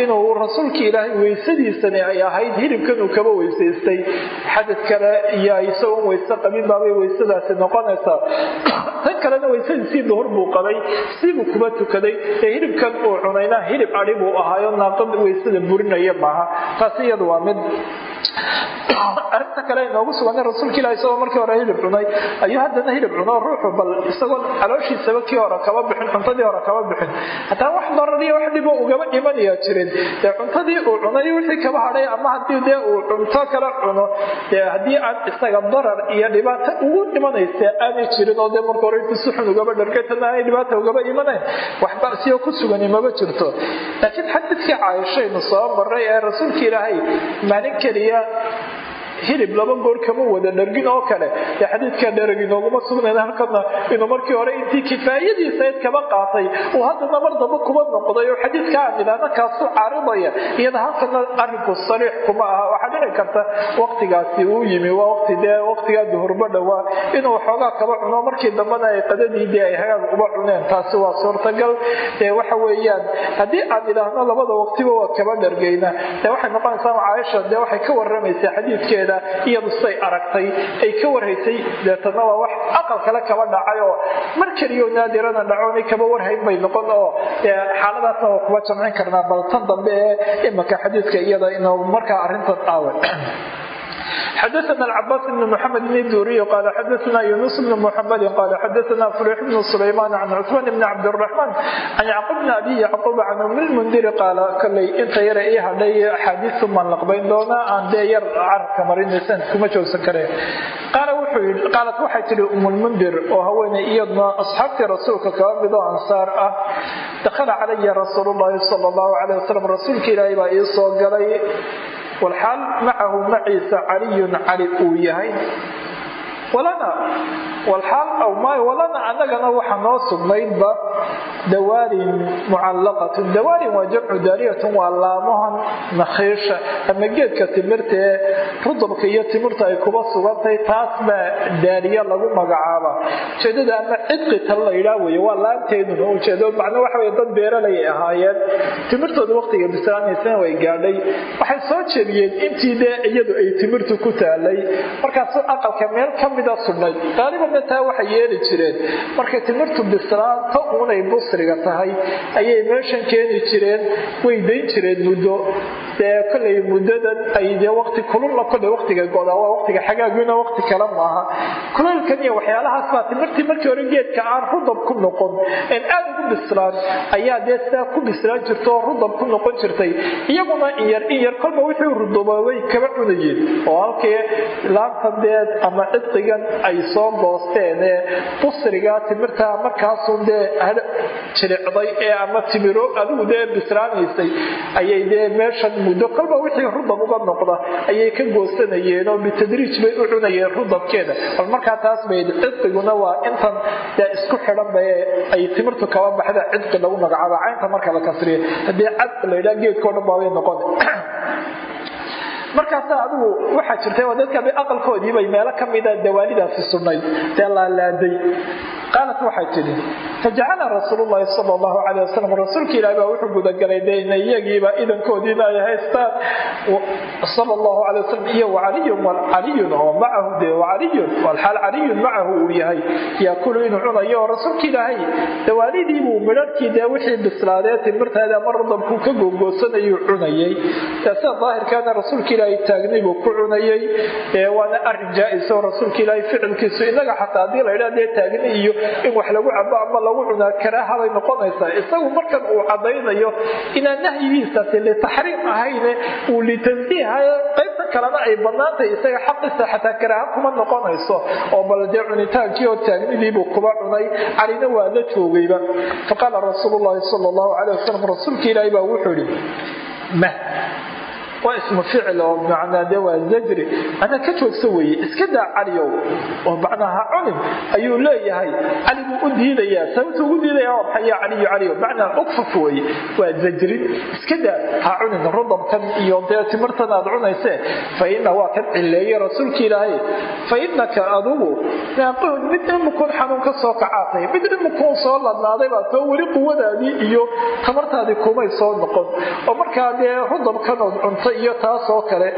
inuu rasuulka ilaahay weysadiisani ay ahayd hilibkanuu kaba weysaystay. Xadad kale iyo isagoon weyse qabin baabay weysadaasi noqonaysaa tan kalena weysadiisii duhur buu qabay siibuu kuba tukaday. Ee hilibkan uu cunayna hilib adhi buu ahaayo naaqad weysada burinaya maaha. Taasi iyadu waa mid arinta kale inoogu sugan rasuulka ilah isagoo markii hore hilib cunay. Ayuu haddana hilib cuno ruuxu bal isagoo calooshiisaba kii hore kaba bixin cuntadii hore kaba bixin. Hataa wax darariyo wax dhibo ugaba imanayaa jirin. Dee cuntadii uu cunay wixii kaba hadhay ama haddii dee uu cunto kala cuno dee haddii aan isaga darar iyo dhibaato ugu imanaysa aanay jirin oo dee marka hore intu si xun ugaba aanay dhibaata ugaba imanayn wax basiyo ku sugani maba jirto. Laakiin xadiidkii caaishaynu soo maray ee rasuulka ilaahay maalin keliya hilib laba goor kama wada dhargin oo kale. Dee xadiidka dherag inooguma sugnayn halkana inuu markii hore intii kifaayadiisayd kaba qaatay uu haddana mar damba kuba noqday oo xadiidka aan idhaahna kaasu iyada halkana arrinku sariix kuma aha. Waxaa dhici karta waqtigaasi uu yimi waa waqti dee waqtigaa duhurba dhowaa inuu xoogaa kaba cuno markii dambena ay qadadii ay hagaag uba cuneen taasi waa suurtagal. Dee waxa weeyaan haddii aan idhaahno labada waqtiba waa kaba dhargayna. Dee waxay noqonaysaa caaisha dee waxay ka waramaysaa xadiidkeeda iyadu siday aragtay ay ka warhaysay. Deetana waa wax aqal kale kaba dhacay oo mar keliyo naadirana dhacoonay kaba warhayn bay noqon oo xaaladaasna waa kuba jamcin karnaa. Bal tan dambe ee imika xadiidka iyada inuu markaa arrintan aawe xadaana cabaas bn mxamed bn duuriy qaala xadaana yunus bn muxamadi qaala xadaana furix bn sulaymaan can cusmaan bn cabdiraxmaan can yacqub bn abi yacquub can umilmundiri qaala koley inta yara ii hadhay axaadiisu maan laqbayn doonaa aan dee yar carabka marinaysan kuma joogsan kareen qaalad waxay tihi umulmundir oo haweeney iyadna asxaabtii rasuulka kaba midoo ansaar ah dakhala calaya rasuulu llaahi sal llahu calay wasalam rasuulka ilaahay baa ii soo galay walxaal macahu maciisa caliyun cali uu yahay walana walxaal aw maayo walana annagana waxa noo sugnaydba dawaarin mucallaqatun. Dawaarin waa jamcu daariyatun waa laamahan nakhiisha ama geedka timirta ee rudubka iyo timirta ay kuba sugantay taas baa lagu magacaaba. Ujeedada ama cidqi tal la yidhaa weye waa laanteeduna ujeedo macna waxa wey dad beeralay ay ahaayeen. Timirtooda waqtiga bislaanaysana way gaadhay. Waxay soo jebiyeen intii dee iyadu ay timirtu ku taalay markaasu aqalka meel ka mida sudhnay qaalibanna taa waxay yeeli jireen. Markay timirtu bislaanto unay busriga tahay ayay meeshan keeni jireen way dayn jireen muddo dee kolay muddadan ay dee waqti kulula kolay waqtiga godaa waa waqtiga xagaaguna waqti kale maaha. Kulaylkan iyo waxyaalahaas baa markii hore geedka aan rudab ku noqon en aada ugu bislaan ayaa dee sidaa ku bislaan jirta oo rudab ku noqon jirtay. Iyaguna inyar inyar kolba wixii ruduboobay kaba cunayeen oo halkii laantan dee ama cidqigan ay soo goosteen ee busriga timirta markaasun dee jiricday ee ama timiro adigu dee bislaanaysay ayay dee meeshan muddo kolba wixii rudab uga noqda ayay ka goosanayeen oo bitadriij bay u cunayeen rudabkeeda. Bal markaa taas bay cidqiguna waa intan dee isku xidhan ba ay timirtu kaba baxda cidqi lagu magacaaba. Caynta marka la kasriyo haddii cad la yidhaha geedkao dhan baabay noqon markaasa adigu waxaa jirtay oo dadka aqalkoodiibay meelo ka mida dawaalidaasi sugnayd dee laalaaday qaalat waxay tidhi fajacala rasuulu llahi sal allahu calay wasalam rasuulka ilahi baa wuxuu gudagalay dena iyagiiba idankoodiina ay haystaan. Sal allahu calay wasalam iyo wacaliyun caliyun oo macahu de wacaliyun walxaal caliyun macahu uu yahay. Yaakulu inuu cunayo oo rasuulka ilaahay dawaalidiibuu midharhkii dee wixii bislaadee timirtaada ama radabkuu ka googoosanayuu cunayay dee sida daahirkaana rasuulka ilaahay taagnay buu ku cunayay waana arrin jaa-is oo rasuulka ilaahay ficilkiisu inaga xataa haddii la ydhaa dee taagni iyo in wax lagu cabo ama lagu cunaa karaahabay noqonaysaa. Isagu markan uu cadaynayo inaan nahyigiisaasi litaxriim ahayne uu litansiihayo qaybta kalena ay banaantay isaga xaqiisa xataa karaaha kuma noqonayso. Oo bal dee cunitaankii oo taagnidiibuu kuba cunay calina waa la joogayba. Faqaala rasuulu llahi sal allahu calay wasalam rasuulka ilaahi baa wuxuu ihi mah waa ismu ficil oo macnaa de waa zajri. Macnaa ka joogsa weeye iska daa caliyow. Oo macnaa ha cunin. Ayuu leeyahay cali buu u diidayaa. Sababta ugu diidaya waa maxay ya caliyo caliyo macnaa ukfuf weeye. Waa zajrin iska daa ha cunin. Rudabkan iyo dee timirtan aad cunaysee fa ina waa kan cileeye rasuulka ilaahay. Fa inaka adugu naaqihun mid imukun xanuun ka soo kacaatay mid imukun soo ladnaaday baa too weli quwadaadii iyo tamartaadii kumay soo noqon. Oo markaa dee rudabkanood cunta iyo taasoo kale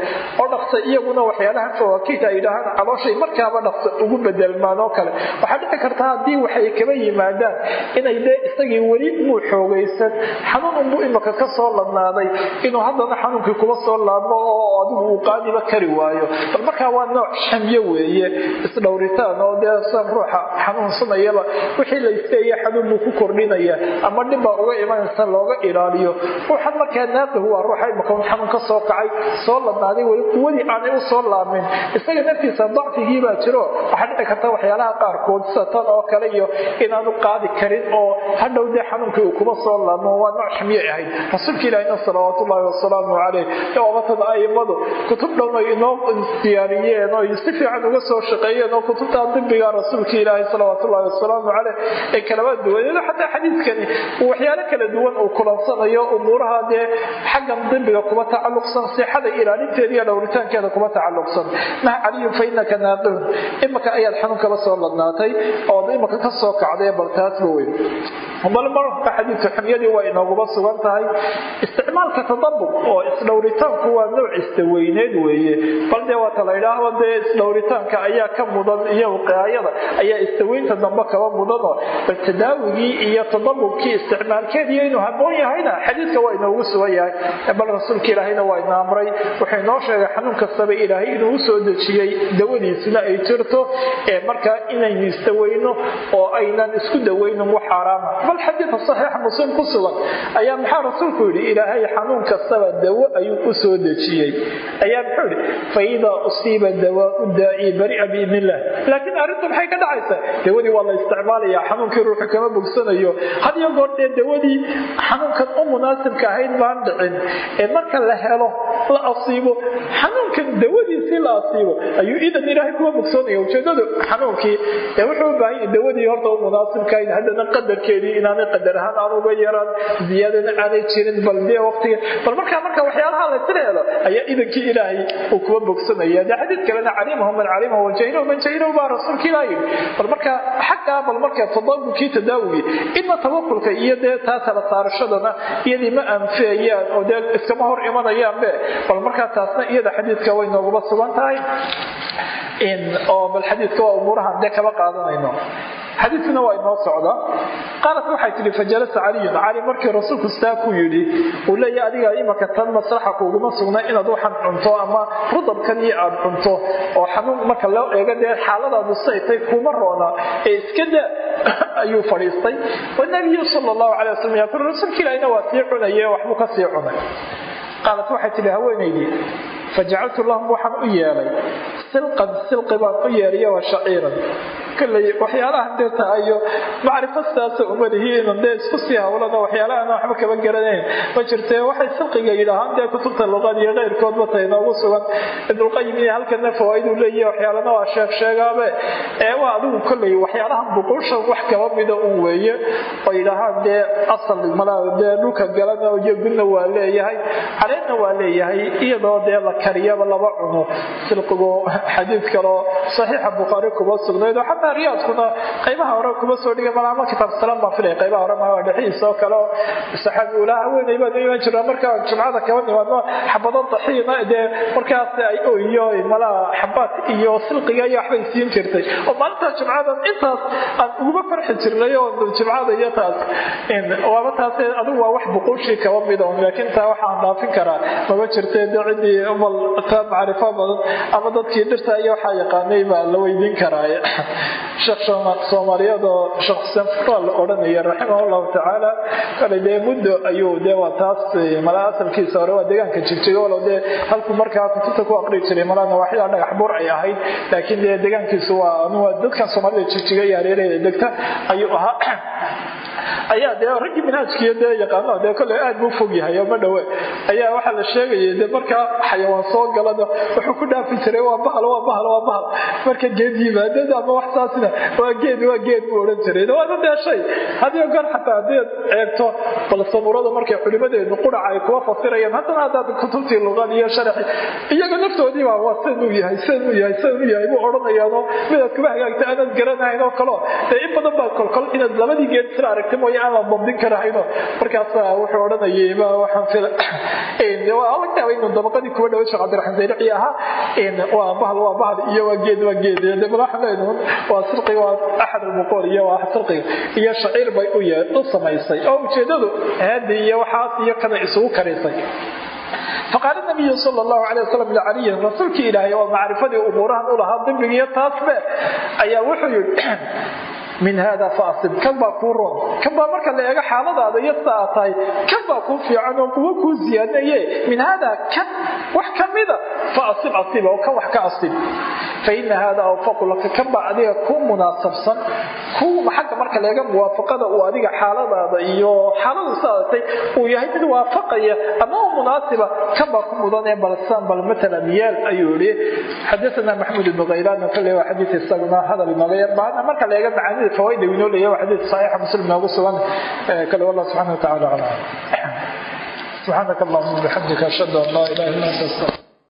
oo dhaqsa iyaguna waxyaalaha fawaakiita ay dhahaan markaaba dhaqsa ugu bedelmaan oo kale. Waxaa dhici karta haddii waxay kaba yimaadaan inay dee isagii weli muu xoogaysan xanuun unbuu imaka ka soo ladnaaday inuu haddana xanuunkii kuba soo laabmo oo adigu uu qaadiba kari waayo. Bal markaa waa nooc xamyo weeye isdhowritaan oo dee san ruuxa xanuunsanayaba wixii la isteeye xanuun buu ku kordhinaya ama dhibbaa uga imanaysa looga ilaaliyo. Ruuxan markaa naaqihu waa ruuxa imaka xanuun ka soo kacay soo ladnaaday weli quwadii aanay u soo laamin. Isaga naftiisa dacfigii jiro. Waxaa dhici karta waxyaalaha qaarkood sida tan oo kale iyo inaanu qaadi karin oo hadhow dee xanuunkii uu kuma soo laabmo waa nooc ximye ahayd. Rasuulka ilaahina salawaat ullaahi wasalaamu caleyh oobatada aimadu kutub dhan ay inoo diyaariyeen oo si fiican uga soo shaqeeyeen oo kutubta dibiga rasuulka ilaahi salawaat wasalaamu caleyh ee kalaba duwaneed xataa xadiidkani waxyaalo kala duwan uu kulansanayo umuuraha dee xaggan dibiga kuma tacaluqsan sixada ilaalinteeda iyo dhowritaankeeda kuma tacaluqsan maha caliyun fa inaka imaka ayaad xanuun kala soo ladnaatay ood imaka ka soo kacday bal taasba weyn. Bal marka xadiidka xumyadii waa inooguba sugan tahay. Isticmaalka tadabub oo isdhowritaanku waa nooc istaweyneed weeye. Bal dee waata la idhaahdo dee isdhowritaanka ayaa ka mudan iyo wiqaayada ayaa istaweynta dambe kaba mudanoo bal tadaawigii iyo tadabubkii isticmaalkeediiyo inuu haboon yahayna xadiidka waa inoogu sugan yahay. Bal rasuulka ilaahayna waa ina amray wuxuu inoo sheegay xanuun kastaba ilaahay inuu u dejiyey dawadiisuna ay jirto ee markaa inaynu istaweyno oo aynan isku daweynin wax xaaraama bal xadiidka saxiixa muslim ku sugan ayaa maxaa rasuulku yidhi ilaahay xanuun kastaba dawo ayuu u dejiyey. Ayaa muxuu yidhi fa idaa usiiba dawaau daa'i baria biidn illah laakiin arrintu maxay ka dhacaysaa dawadii waa la isticmaalaya xanuunkii ruuxu kama bogsanayo. Had iyo goor dee dawadii xanuunkan u munaasibka ahayd baan dhicin. Ee marka la helo helo la asiibo. Xanuunkan dawadiisii la asiibo. Ayuu idan ilaahay kuwa bogsoonaya ujeedadu xanuunkii wuxuu u baahan dawadii horta u munaasibkahayd haddana qadarkeedii inaanay qadar ahaan aan uga yaraan ziyaadana aanay jirin bal dee waqtiga. Bal markaa marka waxyaalaha la tira helo ayaa idankii ilaahay uu kuwa bogsanaya dee xadiid kalena calimahu man calimahu wajahilahu man jahilahu baa rasuulka ilaah yidhi. Bal marka xaggaa bal marka tadabulkii tadaawigii inna tawakulka iyo dee taa tala saarashadana iyadii ma anfeeyaan oo dee iskama hor imanayaanbe bal markaa taasna iyada xadiidka way nooguba sugan tahay. Oo bal xadiidka waa umuurahan dee kaba qaadanayno. Xadiidkuna waa inoo socda. Qaalat waxay tihi fajalasa caliyun. Cali markii rasuulku sitaa ku yidhi uu leeyahy adiga imaka tan maslaxa kuuguma sugna inaad waxan cunto ama rudabkan iyo aad cunto. Oo xanuun marka loo eego dee xaaladaadu saytay kuma roona. Ee iska daa ayuu fadhiistay. Wanabiyu sala allahu calay wasalam yaaqul rasuulka ilaahina waa sii cunaye waxbuu ka sii cunay qaalat waxay tihi haweenaydii fajacaltu lahum waxaan u yeelay silqan silqi baan u yeelaya wa shaciiran kolley waxyaalahan dee tahayo macrifo sidaasa uma lihiin dee isku sii hawlana waxyaalahan waxba kaba garanayn ma jirtee waxay silqiga yidhaahaan dee kutubta luqad iyo keyrkoodba tahay noogu sugan ibnulqayim iyo halkana fawaaiduu leeyahy waxyaalana waa sheeg sheegaabe ee waa adigu kolley waxyaalahan buquushan wax kaba mida un weeye oo yidhaahaan dee asal malaa dee dhulka galana iyo gudna waa leeyahay caleedna waa leeyahay iyadoo dee la kariyaba laba cuno. Silqigu xadiid kaloo saxiixa bukhaari kuma sugnayd oo xataa riyaadkuna qaybaha hore kuma soo dhigay malaama kitaab salaam baan filay. Qaybaha hore maa dhexihiisa oo kale oo saxaabi ulaa haweenay baan iman jiraa markaa jumcada kaba nimaadno xabado daxiina dee markaas ay oyo malaa xabaad iyo silqiga iyo waxbay siin jirtay. Oo maalinta jumcadan intaas aan uguma farxi jirnay oo jumcada iyo taas waaba taas adigu waa wax buquushii kaba mida laakiin taa waxaan dhaafin karaa. Maba jirtay dee ciddii macrifo badan ama dadkii dhirta iyo waxaa yaqaanay baa la weydiin karaa sheekh soomaaliyeed oo sheekh xuseen odhanaya raximah tacaala kale dee muddo ayuu dee waa taas malaa asalkiisa hore waa deegaanka jigjiga walow dee halku markaa kutubta ku aqri jiray malaa nawaaxida dhagax buur ay ahayd laakiin dee deegaankiisu waa dadkan soomaalida jigjiga iyo degta ayuu ahaa ayaa dee raggii manhaajkiiyo dee yaqaano dee kolley aad buu fog yahay oo ma dhowe ayaa waxaa la sheegayay dee markaa xayawaan soo galada wuxuu ku dhaafi jiray waa bahal waa bahal waa bahal. Marka geed yimaadada ama wax saasina waa geed waa geed buu odhan jiray. Waana dee shay hadiyo goor xataa haddii eegto bal sabuurada markay culimadeedu quraca ay kuwa fasirayaan haddana haddaad kutubtii luqad iyo sharaxi iyaga naftoodiiba waa sidanuu yahay sidanuu yahay sidanuu yahay buu odhanayaanoo midaad kuma hagaagta aanad garanahayn oo kaleo dee in badan baa kolkol inaad labadii geed isla aragta mooye aan la dabdin karahayno markaasa wuxuu odhanayay ma waxaan fila laga yaaba inuu dabaqadii kuwa dhawa sheekh cabdiraxmaan zaylaci ahaa. Waa bahal waa bahal iyo waa geed waa geed. De madaxa waa sirqiga waa axad almuqool iyo waa sirqiga iyo shaciir bay u samaysay. Oo ujeedadu haadi iyo waxaas iyo kada isugu karisay. Faqaala nabiyu sal llahu alay wasalam licaliyin rasuulkii ilaahay oo macrifadii umuurahan u lahaa dimbigiiyo taasbe ayaa wuxuu yidhi min hada faasib kan baa kuu roon kan baa marka la eego xaaladaada sida aad tahay kan baa kuu fiican oo kuwo kuu siyaadaye min hada kan wax ka mida? Faasib asiba oo kan wax ka asib faina hada awfaqu laka kan baa adiga ku munaasabsan. Ku xagga marka la eega muwaafaqada uu adiga xaaladaada iyo xaaladu saadatay uu yahay mid waafaqaya ama u munaasiba kan baa ku mudan ee balsan bal matala miyaal ayuu yihi xadathana maxmud ibnu khaylaan kale waa xadiis isaguna hadal inooga yar baahana marka la eega macaanida xadii fawaida inoo leeya waa xadii saxiixa muslim noogu sugan kale wallah subxana wa tacala aclam subxaanaka allahuma bixamdika ashhadu an laa ilaha illa anta astaqir